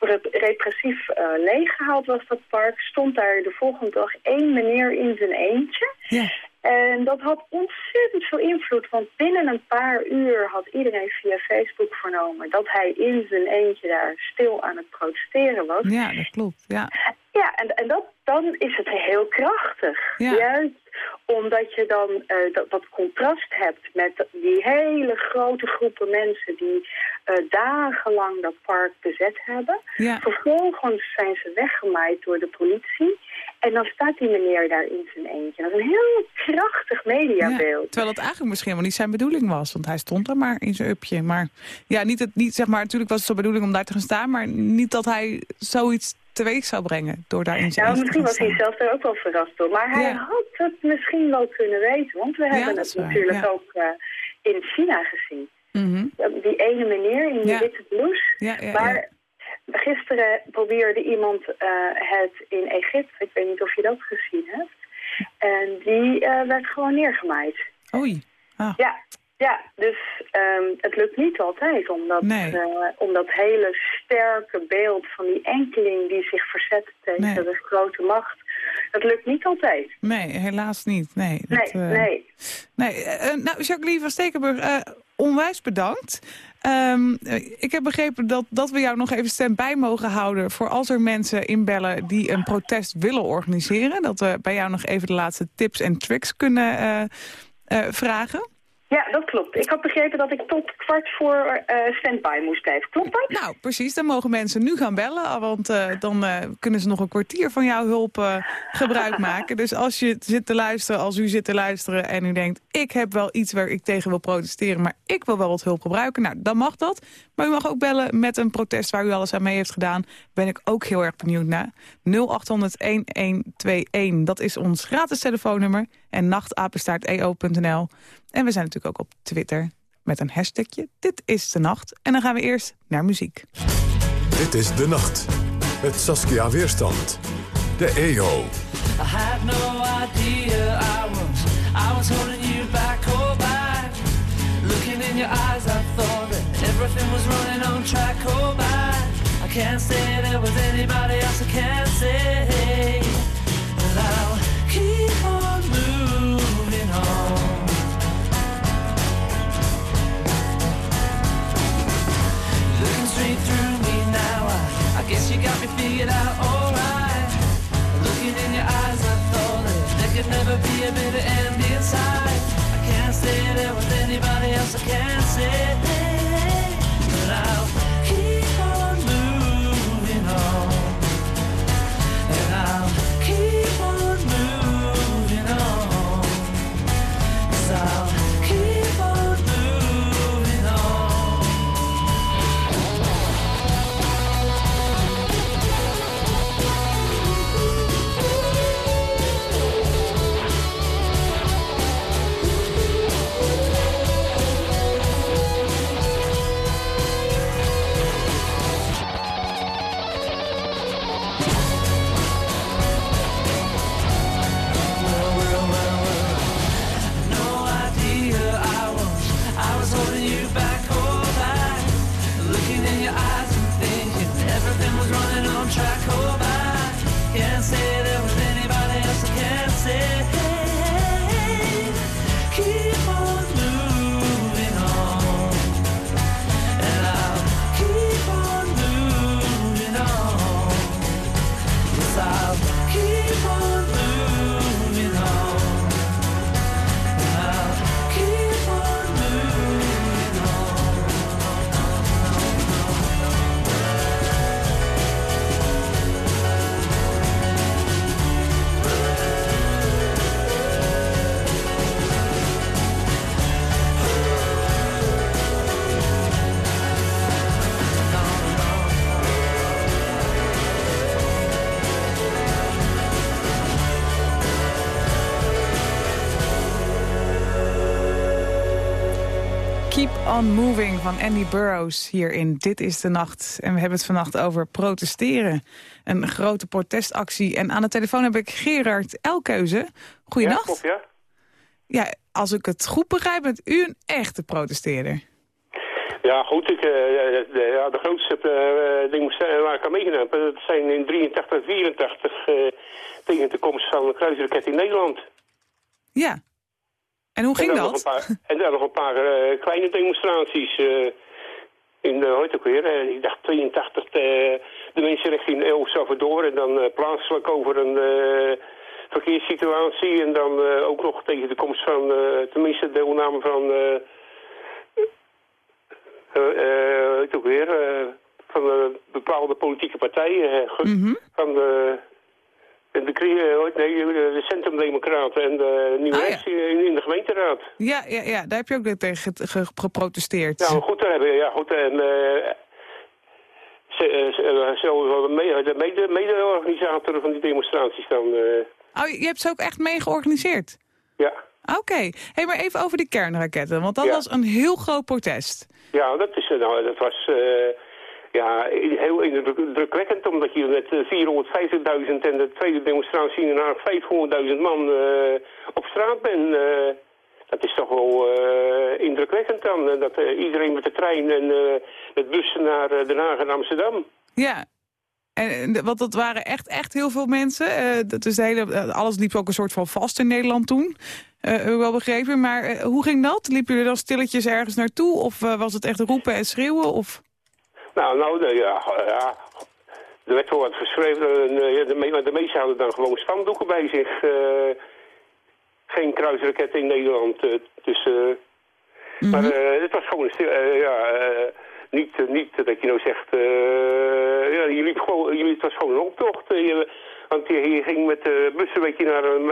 rep- repressief eh, leeggehaald was, dat park, stond daar de volgende dag één meneer in zijn eentje. Ja. En dat had ontzettend veel invloed, want binnen een paar uur had iedereen via Facebook vernomen dat hij in zijn eentje daar stil aan het protesteren was. ja, dat klopt. Ja. Ja, en, en dat, dan is het heel krachtig. Ja. Juist omdat je dan eh, dat, dat contrast hebt met die hele grote groepen mensen die eh, dagenlang dat park bezet hebben. Ja. Vervolgens zijn ze weggemaaid door de politie. En dan staat die meneer daar in zijn eentje. Dat is een heel krachtig mediabeeld. Ja, terwijl dat eigenlijk misschien wel niet zijn bedoeling was. Want hij stond er maar in zijn upje. Maar ja, niet, het, niet zeg maar, natuurlijk was het zo bedoeling om daar te gaan staan. Maar niet dat hij zoiets teweeg zou brengen door daar in zijn Nou, eentje te misschien was hij zelf er ook wel verrast door. Maar hij Ja. had het misschien wel kunnen weten. Want we hebben dat het waar, natuurlijk ja. ook eh, in China gezien. Mhm. Die ene meneer in die witte blouse. Maar gisteren probeerde iemand eh, het in Egypte. Ik weet niet of je dat gezien hebt. En die eh, werd gewoon neergemaaid. Oei. Ah. Ja, ja dus ehm, het lukt niet altijd om dat, Nee. eh, om dat hele sterke beeld van die enkeling die zich verzet tegen Nee. de grote macht. Dat lukt niet altijd. Nee, helaas niet. Nee, dat, Nee, eh, nee. nee. eh, nou, Jacqueline van Stekenburg, eh, onwijs bedankt. Ehm, eh, ik heb begrepen dat, dat we jou nog even stem bij mogen houden... voor als er mensen inbellen die een protest willen organiseren. Dat we bij jou nog even de laatste tips en tricks kunnen eh, eh, vragen. Ja, dat klopt. Ik had begrepen dat ik tot kwart voor eh standby moest blijven. Klopt dat? Nou, precies. Dan mogen mensen nu gaan bellen. Want eh, dan eh, kunnen ze nog een kwartier van jouw hulp gebruik maken. Dus als je zit te luisteren, als u zit te luisteren en u denkt... ik heb wel iets waar ik tegen wil protesteren, maar ik wil wel wat hulp gebruiken. Nou, dan mag dat. Maar u mag ook bellen met een protest waar u alles aan mee heeft gedaan. Ben ik ook heel erg benieuwd naar. 0800-1121. Dat is ons gratis telefoonnummer. En nachtapenstaarteo.nl. En we zijn natuurlijk ook op Twitter met een hashtagje. Dit is de nacht. En dan gaan we eerst naar muziek. Dit is De Nacht. Met Saskia Weerstand. De EO. I had no idea I was, I was holding you back, oh back. Looking in your eyes, I thought that everything was running on track, oh back. I can't say there was anybody else, I can't say. Straight through me now, I, guess you got me figured out, alright. Looking in your eyes, I thought that there could never be a bitter end inside. I can't say there was anybody else, I can't say. But on Moving van Andy Burroughs hier in Dit is de Nacht. En we hebben het vannacht over protesteren. Een grote protestactie. En aan de telefoon heb ik Gerard Elkeuze. Goedenacht. Ja, ja. Ja, als ik het goed begrijp, bent u een echte protesteerder. Ja, goed, ik, eh, de, ja, de grootste uh, dingen waar ik aan meegenomen heb, dat zijn in 83 en 84 eh, tegen de komst van de kruisraket in Nederland. Ja. En hoe ging en dat? Paar, en dan nog een paar eh, kleine demonstraties eh, in, uh, ooit ook weer, eh, ik dacht 82, de, de mensen richting El Salvador en dan eh, plaatselijk over een eh, verkeerssituatie en dan eh, ook nog tegen de komst van, eh, tenminste deelname van... eh eh, eh, weet ook weer, eh, van de bepaalde politieke partijen, eh, Mhm. van de, de, de, eh, nee, de Centrumdemocraten en de Nieuwe Ah, ja. In, de gemeenteraad. Ja, ja, ja, daar heb je ook tegen ge- ge- geprotesteerd. Ja, maar goed, daar hebben ja goed, en uh, eh, zo, de me- de mede- mede-organisatoren van die demonstraties dan, eh, Oh, je hebt ze ook echt mee georganiseerd? ja. Oké. Hey, maar even over die kernraketten, want dat Ja. was een heel groot protest. Ja, dat, is, eh, nou, dat was eh, ja, heel indrukwekkend, omdat je met eh, 450.000 en de tweede demonstratie in Haag 500.000 man eh, op straat bent. eh, dat is toch wel eh, indrukwekkend dan, eh, dat eh, iedereen met de trein en eh, met bussen naar eh, Den Haag en Amsterdam. Ja. En, want dat waren echt, echt heel veel mensen. Eh, dat is de hele, eh, alles liep ook een soort van vast in Nederland toen. Eh u wel begrepen. Maar eh, hoe ging dat? Liepen jullie dan stilletjes ergens naartoe? Of eh, was het echt roepen en schreeuwen? Of... Nou, nou, de, ja, ja, er werd wel wat geschreven. en, eh, de, de meesten hadden dan gewoon spandoeken bij zich. eh, geen kruisraketten in Nederland. eh, dus, eh, Maar het was gewoon een stil, ja, niet, niet dat je nou zegt, ja, je liep gewoon, je, het was gewoon een optocht. je- want je, je ging met de bussen werd je naar een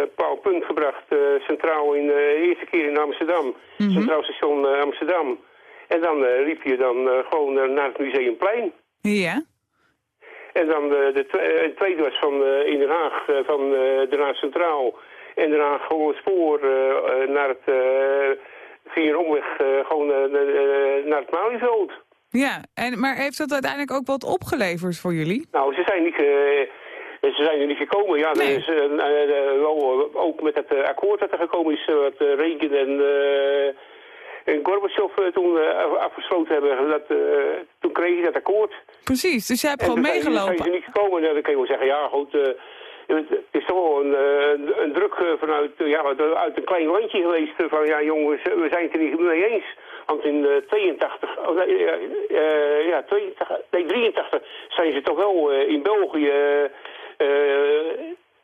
bepaald punt gebracht, centraal in de eerste keer in Amsterdam, Centraal Station Amsterdam. En dan eh, liep je dan eh, gewoon eh, naar het Museumplein. Ja. En dan de, de twe- eh, het tweede was van, eh, in Den Haag, eh, van eh, Den Haag Centraal. En Haag gewoon het spoor eh, eh, naar het, eh, via een omweg, eh, gewoon eh, eh, naar het Malieveld. Ja, en, maar heeft dat uiteindelijk ook wat opgeleverd voor jullie? Nou, ze zijn niet, ze zijn er niet gekomen. Ja, Nee. eh, eh, eh, eh, ook met het eh, akkoord dat er gekomen is, eh, wat eh, Reagan en, eh en Gorbachev eh, toen eh, af- afgesloten hebben. Dat, eh, toen kreeg je dat akkoord. Precies, dus jij hebt En gewoon toen meegelopen. zijn ze niet gekomen. Ja, dan kun je wel zeggen, ja goed, eh, het is toch wel een, eh, een, een druk eh, vanuit eh, ja, uit- een klein landje geweest. eh, van ja jongens, eh, we zijn het er niet mee eens. Want in eh, 82, oh, nee, eh, eh, ja, 82, nee, 83 zijn ze toch wel eh, in België eh,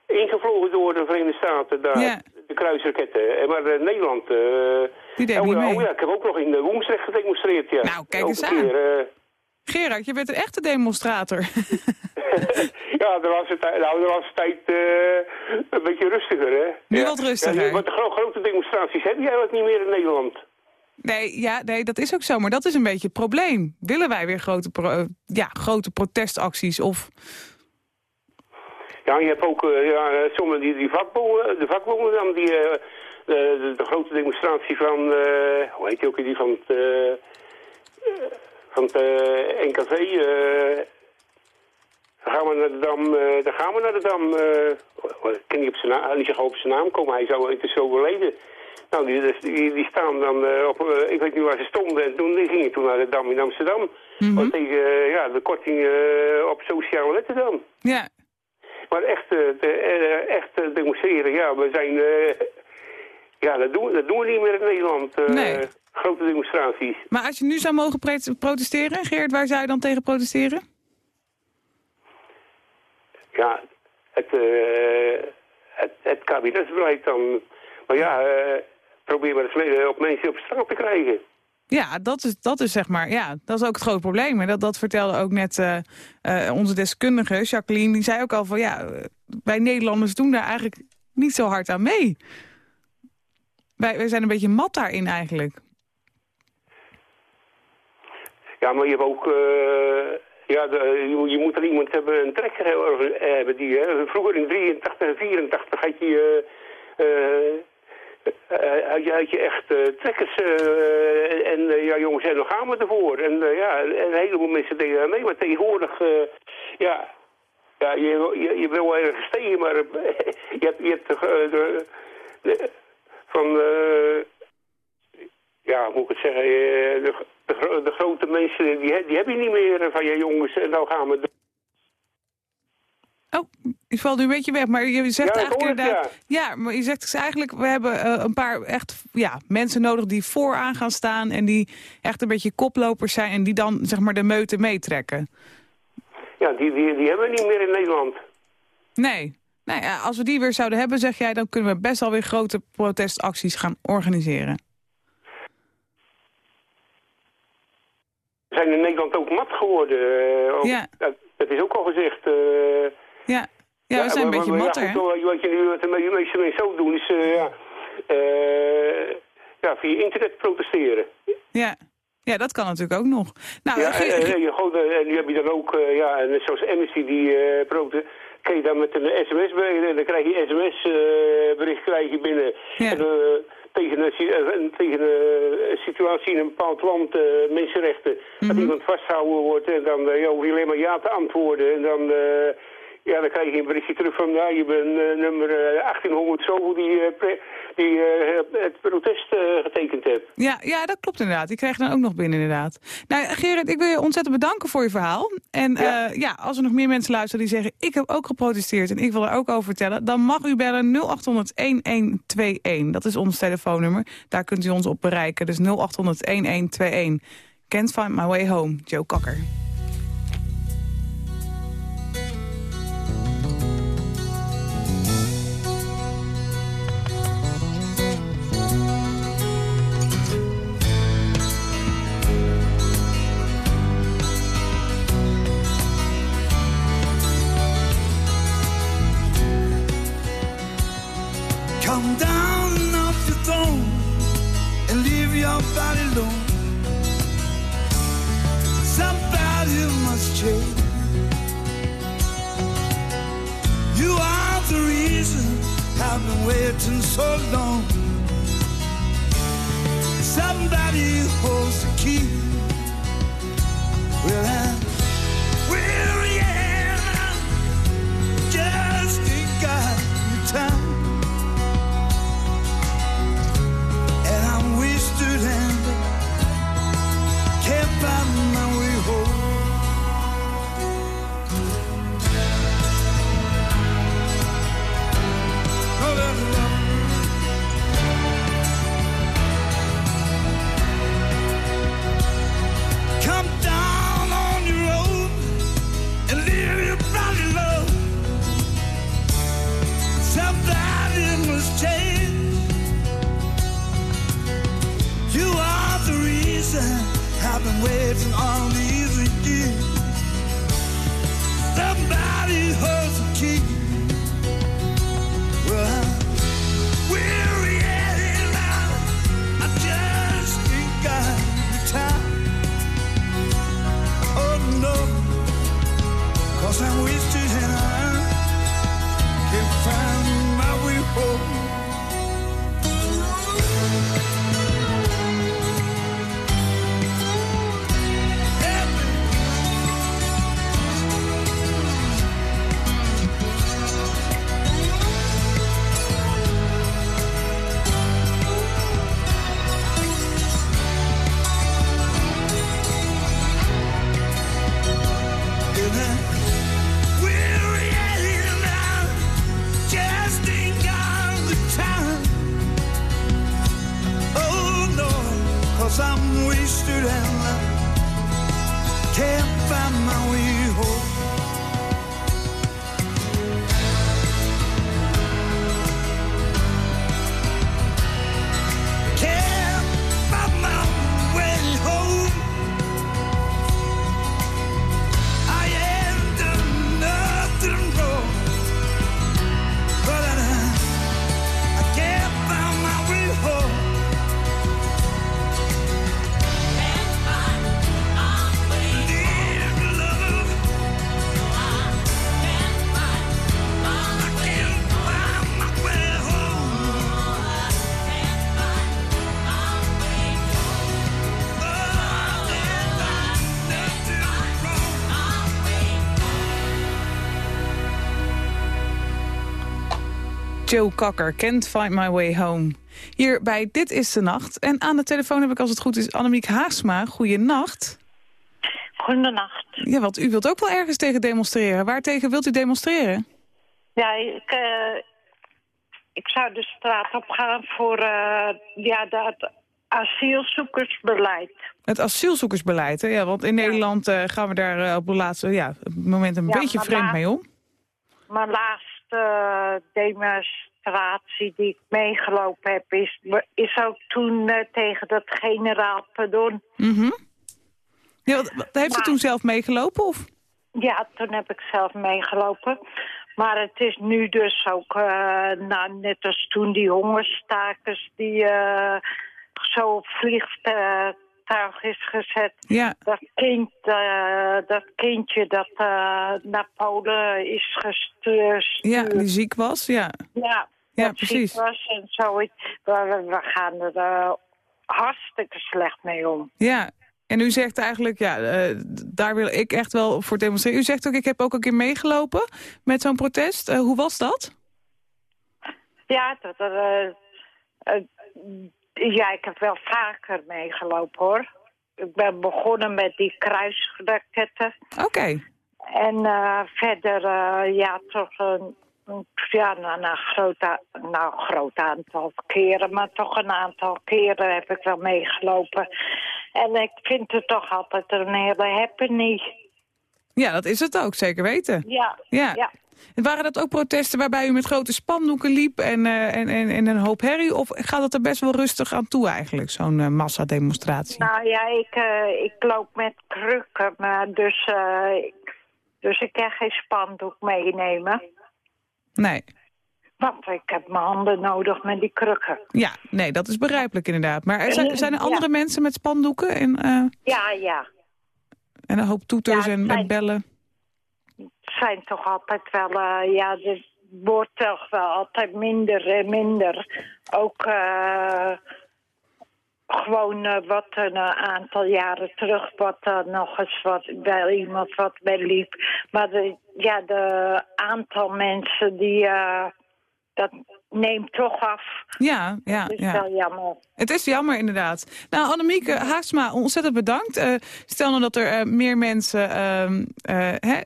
ingevlogen door de Verenigde Staten. Daar, Ja. De kruisraketten. En Maar eh, Nederland... eh, Die deed oh, niet mee. oh ja, ik heb ook nog in uh, Woensdrecht gedemonstreerd. Ja. Nou, kijk eens een aan. keer, eh, Gerard, je bent een echte demonstrator. ja, er was het, nou, er was tijd eh, een beetje rustiger, hè? Nu ja. wat rustiger. Ja, want de gro- grote demonstraties heb je eigenlijk niet meer in Nederland. nee, ja, nee, dat is ook zo, maar dat is een beetje het probleem. Willen wij weer grote, pro- eh, ja, grote protestacties of... Je hebt ook eh, ja, eh, sommige die, die vakbonden, de vakbonden dan, die, eh, de, de, grote demonstratie van, eh, hoe heet die ook, die van het, eh, eh, van het eh, NKV, eh, dan gaan we naar de Dam, eh, dan gaan we naar de Dam, eh, ik kan niet op zijn naam, niet op zijn naam komen, hij zou, het is overleden. Nou, die, die, die staan dan eh, op, eh, ik weet niet waar ze stonden, en toen die gingen toen naar de Dam in Amsterdam. Mhm. Want tegen eh, ja, de korting eh, op sociale wetten dan. Ja, maar echt, eh, te, eh, echt eh, demonstreren, ja, we zijn... ja, dat doen, dat doen we niet meer in Nederland. Nee. Grote demonstraties. Maar als je nu zou mogen protesteren, Geert, waar zou je dan tegen protesteren? Ja, het, het, het kabinetsbeleid dan. Maar ja, probeer maar eens op mensen op straat te krijgen. Ja, dat is, dat is zeg maar, ja, dat is ook het grote probleem. En dat, dat vertelde ook net eh, eh, onze deskundige, Jacqueline, die zei ook al van, ja, wij Nederlanders doen daar eigenlijk niet zo hard aan mee. Wij, wij zijn een beetje mat daarin eigenlijk. Ja, maar je hebt ook... eh, ja, je, moet- er iemand hebben, een trekker he- hebben die... vroeger in 83 en 84 had je... eh, had je, je echt eh, trekkers eh, en ja jongens, en dan gaan we ervoor. En ja, en een heleboel mensen deden daar mee, maar tegenwoordig, ja, ja je, je, je wil wel ergens tegen, maar je hebt, je hebt de, van, ja, hoe moet ik het zeggen, de, de, gro- de grote mensen, die, die heb je niet meer van, ja jongens, en nou gaan we... Oh, ik val nu een beetje weg, maar je zegt Ja, eigenlijk het, inderdaad... Ja. maar je zegt dus eigenlijk, we hebben eh, een paar echt ja, mensen nodig die vooraan gaan staan... en die echt een beetje koplopers zijn en die dan zeg maar de meute meetrekken. Ja, die, die, die hebben we niet meer in Nederland. Nee. Nou ja, als we die weer zouden hebben, zeg jij... dan kunnen we best wel weer grote protestacties gaan organiseren. We zijn in Nederland ook mat geworden. eh, Ja. dat, dat is ook al gezegd. eh, Ja, ja, we zijn een beetje matter, ja, hè? goed, Wat je nu wat de me- meeste mensen ook doen, is eh, ja, eh, ja, via internet protesteren. Ja. ja, dat kan natuurlijk ook nog. Nou, ja, en, en, eh, en nu heb je dan ook, eh, ja, en zoals Amnesty die eh prote kun je dan met een sms bericht, dan krijg je sms eh, bericht krijg je binnen. Ja. En, eh, tegen een, eh, tegen een situatie in een bepaald land, eh, mensenrechten, Mhm. dat iemand vastgehouden wordt en dan uh, hoef je alleen maar ja te antwoorden en dan... eh, ja, dan krijg je een berichtje terug van, ja, je bent eh, nummer eh, 1800 zoveel die, eh, pre- die eh, het protest getekend hebt. ja, ja, dat klopt inderdaad. Die krijg je dan ook nog binnen inderdaad. Nou, Gerrit, ik wil je ontzettend bedanken voor je verhaal. En Ja. ja, ja als er nog meer mensen luisteren die zeggen... ik heb ook geprotesteerd en ik wil er ook over vertellen... dan mag u bellen 0800-1121. Dat is ons telefoonnummer. Daar kunt u ons op bereiken. Dus 0800-1121. Can't find my way home. Joe Kakker. Joe Cocker, Can't Find My Way Home. Hier bij Dit is de Nacht. En aan de telefoon heb ik als het goed is Annemiek Haasma. Goeienacht. Goedenacht. Ja, want u wilt ook wel ergens tegen demonstreren. Waartegen wilt u demonstreren? Ja, ik, eh, ik zou de straat op gaan voor eh, ja, dat asielzoekersbeleid. Het asielzoekersbeleid, hè? Ja, want in Nederland eh, gaan we daar op het laatste ja, moment een Ja, beetje maar vreemd laat- mee om. Mijn laatste demonstratie die ik meegelopen heb... is, is ook toen eh, tegen dat generaal pardon. Mhm. Ja, wat, wat- heeft u toen zelf meegelopen? Of? Ja, toen heb ik zelf meegelopen. Maar het is nu dus ook, nou, net als toen die hongerstakers... die eh, zo op vliegtuig is gezet... Ja, Dat, kind, eh, dat kindje dat eh, naar Polen is gestuurd. ja, die ziek was, ja. ja, Ja, dat ziek precies. was en zoiets. We, we- gaan er eh, hartstikke slecht mee om. Ja, en u zegt eigenlijk, ja, daar wil ik echt wel voor demonstreren. U zegt ook, ik heb ook een keer meegelopen met zo'n protest. Hoe was dat? Ja, dat, eh, ja, ik heb wel vaker meegelopen hoor. Ik ben begonnen met die kruisraketten. Oké, En eh, verder, eh, ja, toch een, een- ja, nou, een groot, a- nou, groot aantal keren, maar toch een aantal keren heb ik wel meegelopen. En ik vind het toch altijd een hele happening. Ja, dat is het ook, zeker weten. Ja, Ja. ja. En Waren dat ook protesten waarbij u met grote spandoeken liep en, eh, en, en, en een hoop herrie? Of gaat het er best wel rustig aan toe eigenlijk, zo'n eh, massademonstratie? Nou ja, ik, eh, ik loop met krukken, maar dus, ik- dus ik kan geen spandoek meenemen. Nee. Want ik heb mijn handen nodig met die krukken. Ja, nee, dat is begrijpelijk inderdaad. Maar er zijn, zijn er Ja. andere mensen met spandoeken en, Ja, ja. En een hoop toeters Ja, en, het bellen? Het zijn toch altijd wel, eh, ja, er wordt toch wel altijd minder en minder. Ook eh, gewoon eh, wat een aantal jaren terug, wat er nog eens wat, bij iemand wat bij liep. Maar de, ja, de aantal mensen die, dat neemt toch af. Ja, ja, Dat is ja. wel jammer. Het is jammer inderdaad. Nou, Annemieke Haasma, ontzettend bedankt. Eh, stel nou dat er eh, meer mensen ehm, eh, hè,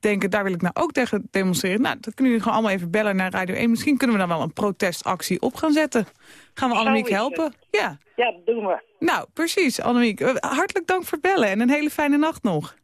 denken, daar wil ik nou ook tegen demonstreren. Nou, dat kunnen jullie gewoon allemaal even bellen naar Radio 1. Misschien kunnen we dan wel een protestactie op gaan zetten. Gaan we Annemiek het. helpen? Ja. Ja, dat doen we. Nou, precies, Annemiek. Hartelijk dank voor het bellen en een hele fijne nacht nog.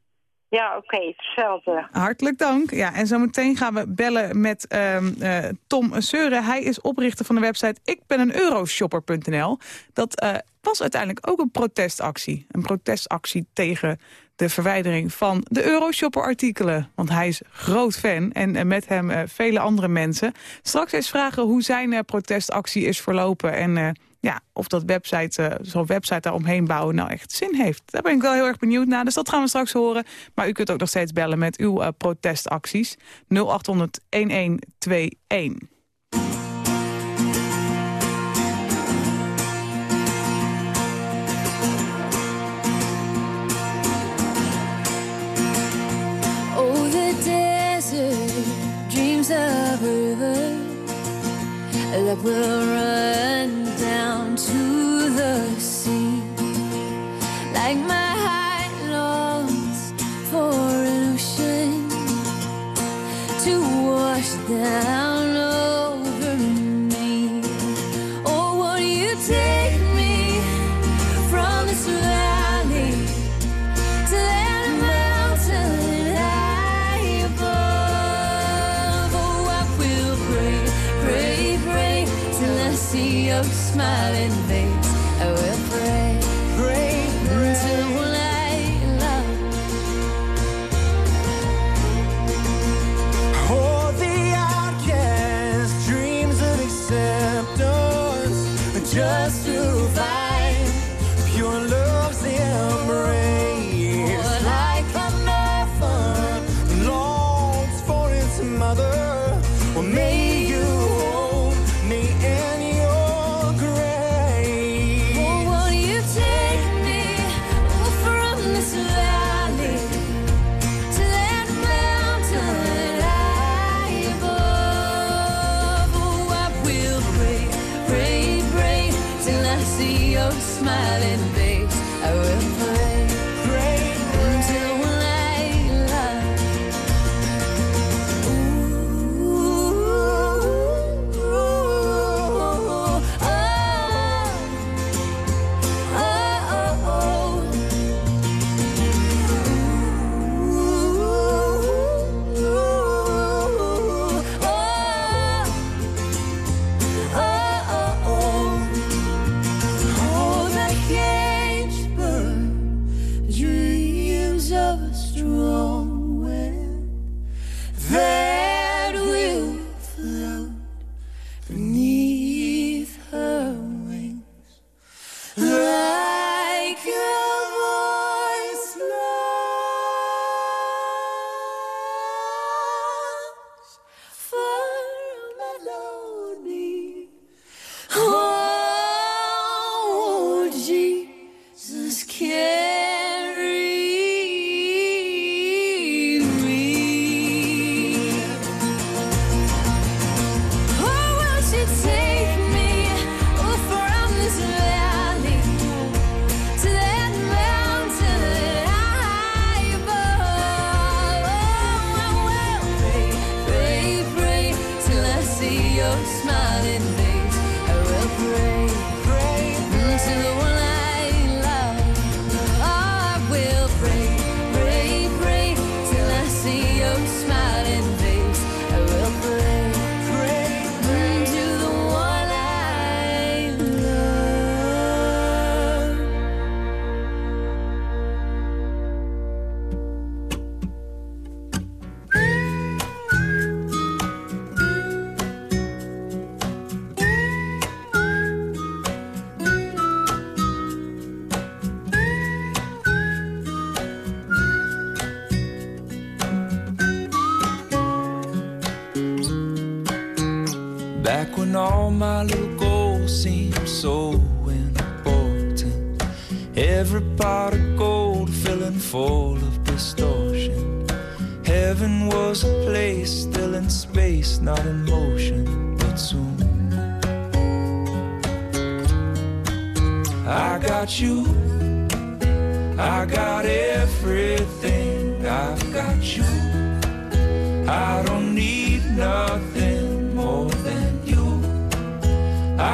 Ja, oké, hetzelfde. Hartelijk dank. Ja, en zometeen gaan we bellen met ehm, eh, Tom Seuren. Hij is oprichter van de website ikbeneeneuroshopper.nl. Dat eh, was uiteindelijk ook een protestactie. Een protestactie tegen de verwijdering van de Euroshopper-artikelen. Want hij is groot fan en eh, met hem vele andere mensen. Straks eens vragen hoe zijn protestactie is verlopen... en ja, of dat website, eh, zo'n website daar omheen bouwen nou echt zin heeft. Daar ben ik wel heel erg benieuwd naar. Dus dat gaan we straks horen. Maar u kunt ook nog steeds bellen met uw eh, protestacties. 0800 1121. Oh, the desert dreams to the sea. Like my heart longs for an ocean to wash down over me. Oh, won't you take me from this valley? to that mountain high above. Oh, I will pray, pray, pray till I see your smiling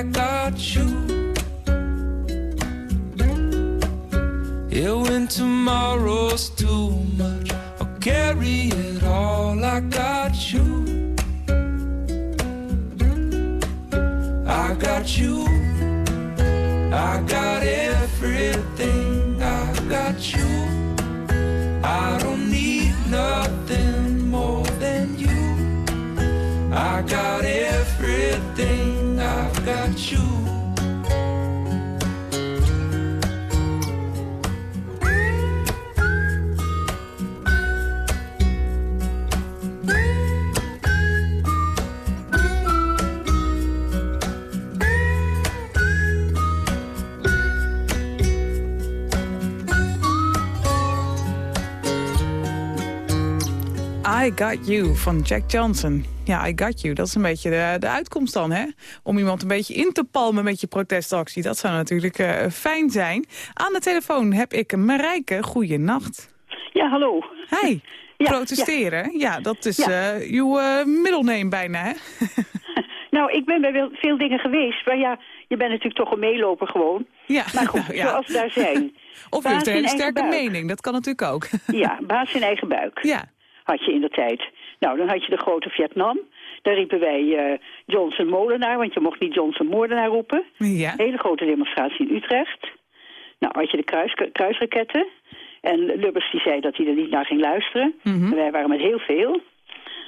I got you. Yeah, when tomorrow's too much, I'll carry it all. I got you. I got you. I got everything. I got you. I don't need nothing more than you. I got everything. Got you. I Got You van Jack Johnson. Ja, I Got You, dat is een beetje de, de uitkomst dan, hè? Om iemand een beetje in te palmen met je protestactie. Dat zou natuurlijk eh, fijn zijn. Aan de telefoon heb ik Marijke. Goeienacht. Ja, hallo. Hi. Ja, Protesteren? Ja, dat is Ja. eh, uw eh, middelneem bijna, hè? Nou, ik ben bij veel dingen geweest. Maar ja, je bent natuurlijk toch een meeloper gewoon. Ja, Maar goed, nou ja. zoals we daar zijn. Of Baas heeft een sterke mening, dat kan natuurlijk ook. Ja, baas in eigen buik. Ja. Had je in de tijd. Nou, dan had je de grote Vietnam. Daar riepen wij eh, Johnson Molenaar, want je mocht niet Johnson Moordenaar roepen. Ja. Hele grote demonstratie in Utrecht. Nou, had je de kruis, kruisraketten. En Lubbers die zei dat hij er niet naar ging luisteren. Mhm. En wij waren met heel veel.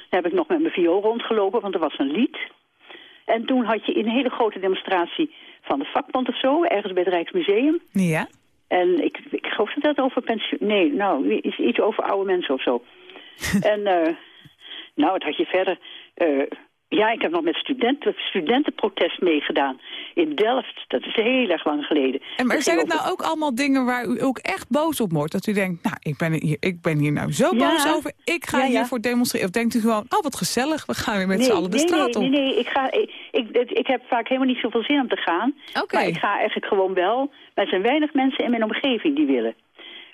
Dan heb ik nog met mijn viool rondgelopen, want er was een lied. En toen had je een hele grote demonstratie van de vakbond of zo, ergens bij het Rijksmuseum. Ja. En ik, ik geloof dat dat over pensioen... Nee, nou, is iets over oude mensen of zo. en, eh, nou, wat had je verder? Eh, ja, ik heb nog met studenten, studentenprotest meegedaan in Delft. Dat is heel erg lang geleden. En maar Dat zijn het nou ook allemaal dingen waar u ook echt boos op wordt? Dat u denkt, nou, ik ben hier, ik ben hier nou zo Ja. boos over, ik ga Ja, ja. hiervoor demonstreren. Of denkt u gewoon, oh wat gezellig, we gaan weer met nee, z'n allen de nee, straat nee, op. Nee, nee, ik, ga, ik, ik, ik heb vaak helemaal niet zoveel zin om te gaan. Oké. Maar ik ga eigenlijk gewoon wel. Maar er zijn weinig mensen in mijn omgeving die willen.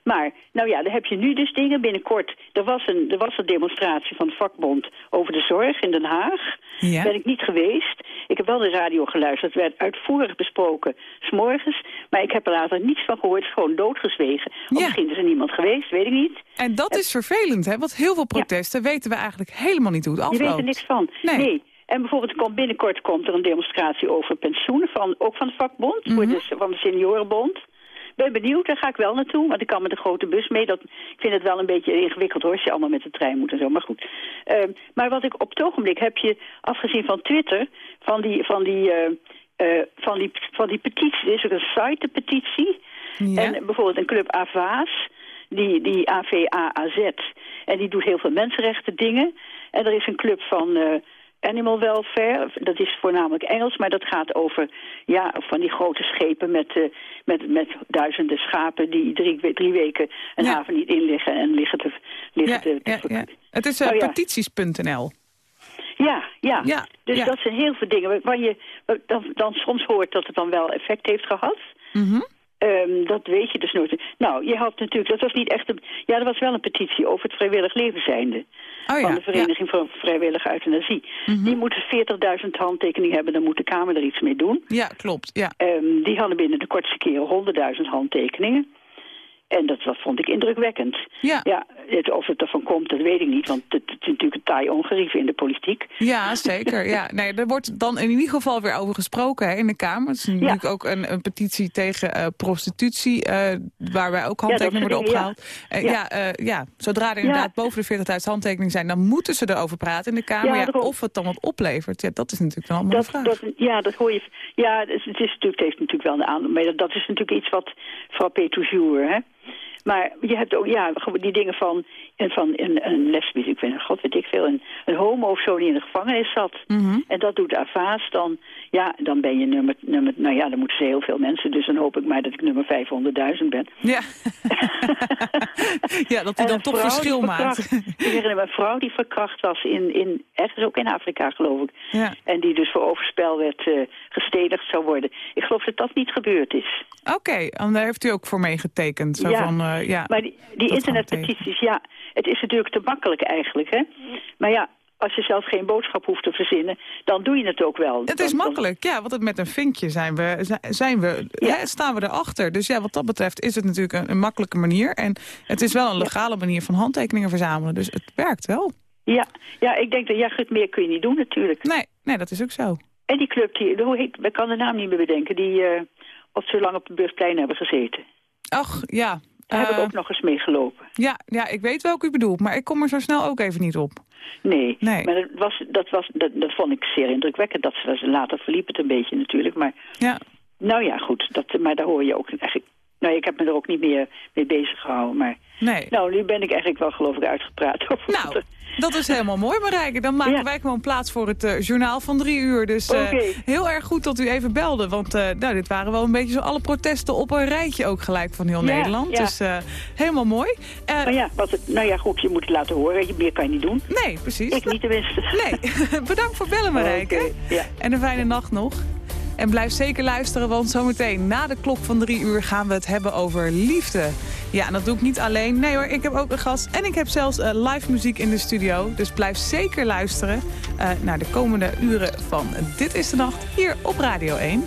Maar, nou ja, dan heb je nu dus dingen binnenkort. Er was een, er was een demonstratie van de vakbond over de zorg in Den Haag. Ja. Ben ik niet geweest. Ik heb wel de radio geluisterd. Het werd uitvoerig besproken, s'morgens. Maar ik heb er later niets van gehoord. Het is gewoon doodgezwegen. Of misschien is er niemand geweest, weet ik niet. En dat is vervelend, hè? Want heel veel protesten weten we eigenlijk helemaal niet hoe het Je afloopt. weet er niks van. Nee. En bijvoorbeeld komt binnenkort komt er een demonstratie over pensioenen, van, ook van de vakbond, voor Mhm. de, van de seniorenbond. Ben benieuwd, daar ga ik wel naartoe, want ik kan met de grote bus mee. Dat, ik vind het wel een beetje ingewikkeld hoor, als je allemaal met de trein moet en zo, maar goed. Ehm, maar wat ik op het ogenblik heb je, afgezien van Twitter, van die, van die, eh, eh, van die, van die petitie, er is ook een site, de petitie. Ja. En bijvoorbeeld een club AVA's, die, die AVAAZ. En die doet heel veel mensenrechten dingen. En er is een club van eh, Animal Welfare. Dat is voornamelijk Engels, maar dat gaat over ja, van die grote schepen met, eh, met, met duizenden schapen die drie, drie weken een Ja. haven niet inliggen en liggen te, liggen Ja, te, te ja, ja. Het is eh, Nou ja. petities.nl. Ja, ja. Ja, dus ja. dat zijn heel veel dingen waarvan je dan, dan soms hoort dat het dan wel effect heeft gehad. Mhm. Ehm, dat weet je dus nooit. Nou, je had natuurlijk, dat was niet echt een... Ja, er was wel een petitie over het vrijwillig leven zijnde. Oh ja, van de Vereniging voor Vrijwillige Euthanasie. Mhm. Die moeten 40.000 handtekeningen hebben, dan moet de Kamer er iets mee doen. Ja, klopt. Ja. Ehm, die hadden binnen de kortste keren 100.000 handtekeningen. En dat, dat vond ik indrukwekkend. Ja. Ja, het, of het ervan komt, dat weet ik niet. Want het, het is natuurlijk een taai ongerief in de politiek. Ja, zeker. Ja. Nee, er wordt dan in ieder geval weer over gesproken hè, in de Kamer. Het is natuurlijk ook een, een petitie tegen eh, prostitutie, eh, waar wij ook handtekeningen soort worden opgehaald. En Ja. ja, eh, ja, zodra er inderdaad boven de 40.000 handtekeningen zijn, dan moeten ze erover praten in de Kamer. Ja, Ja, of het dan wat oplevert, ja, dat is natuurlijk wel een Dat, vraag. dat, ja, dat hoor je. Ja, het, is, het, is natuurlijk, het heeft natuurlijk wel een aan. Maar dat, dat is natuurlijk iets wat frappé toujours, hè. Maar je hebt ook, ja, die dingen van, en van een, een lesbisch, ik weet god weet ik veel, een, een homo of zo die in de gevangenis zat. Mhm. En dat doet Avaas dan, ja, dan ben je nummer, nummer, nou ja, dan moeten ze heel veel mensen, dus dan hoop ik maar dat ik nummer 500.000 ben. Ja. ja, dat hij En dan toch verschil maakt. Ik een vrouw die verkracht was in, in ergens ook in Afrika, geloof ik. Ja. En die dus voor overspel werd eh gestedigd zou worden. Ik geloof dat dat niet gebeurd is. Oké, en daar heeft u ook voor meegetekend. Zo ja, van, ja, maar die, die internetpetities, ja, het is natuurlijk te makkelijk eigenlijk, hè. Maar ja, als je zelf geen boodschap hoeft te verzinnen, dan doe je het ook wel. Het is Dan- makkelijk, ja, want het met een vinkje zijn we, zi- zijn we, hè, staan we erachter. Dus ja, wat dat betreft is het natuurlijk een, een makkelijke manier. En het is wel een legale manier van handtekeningen verzamelen. Dus het werkt wel. Ja, ja, ik denk dat, ja, goed, meer kun je niet doen natuurlijk. Nee, nee dat is ook zo. En die club, die, hoe heet, ik kan de naam niet meer bedenken, die eh op zo lang op de Beursplein hebben gezeten. Ach, ja. Daar heb ik eh, ook nog eens mee gelopen. ja, ja, ik weet welke u bedoelt, maar ik kom er zo snel ook even niet op. Nee, Nee. maar dat, was, dat, was, dat, dat vond ik zeer indrukwekkend. Dat, ze- later verliep het een beetje natuurlijk. Maar Ja. nou ja, goed. Dat, maar daar hoor je ook eigenlijk... Nou, ik heb me er ook niet meer mee bezig gehouden. Maar Nee. nou, nu ben ik eigenlijk wel geloof ik uitgepraat over Nou, er- dat is helemaal mooi, Marijke. Dan maken Ja. wij gewoon plaats voor het eh, journaal van drie uur. Dus eh, heel erg goed dat u even belde. Want eh, nou, dit waren wel een beetje zo alle protesten op een rijtje ook gelijk van heel Ja, Nederland. ja. Dus eh, helemaal mooi. Eh, Maar ja, wat het, nou ja, goed, je moet het laten horen. Je- Meer kan je niet doen. Nee, precies. Ik niet tenminste. Nee, bedankt voor bellen Marijke. En een fijne nacht nog. En blijf zeker luisteren, want zometeen na de klok van drie uur gaan we het hebben over liefde. Ja, en dat doe ik niet alleen. Nee hoor, ik heb ook een gast en ik heb zelfs eh, live muziek in de studio. Dus blijf zeker luisteren eh, naar de komende uren van Dit is de Nacht hier op Radio 1.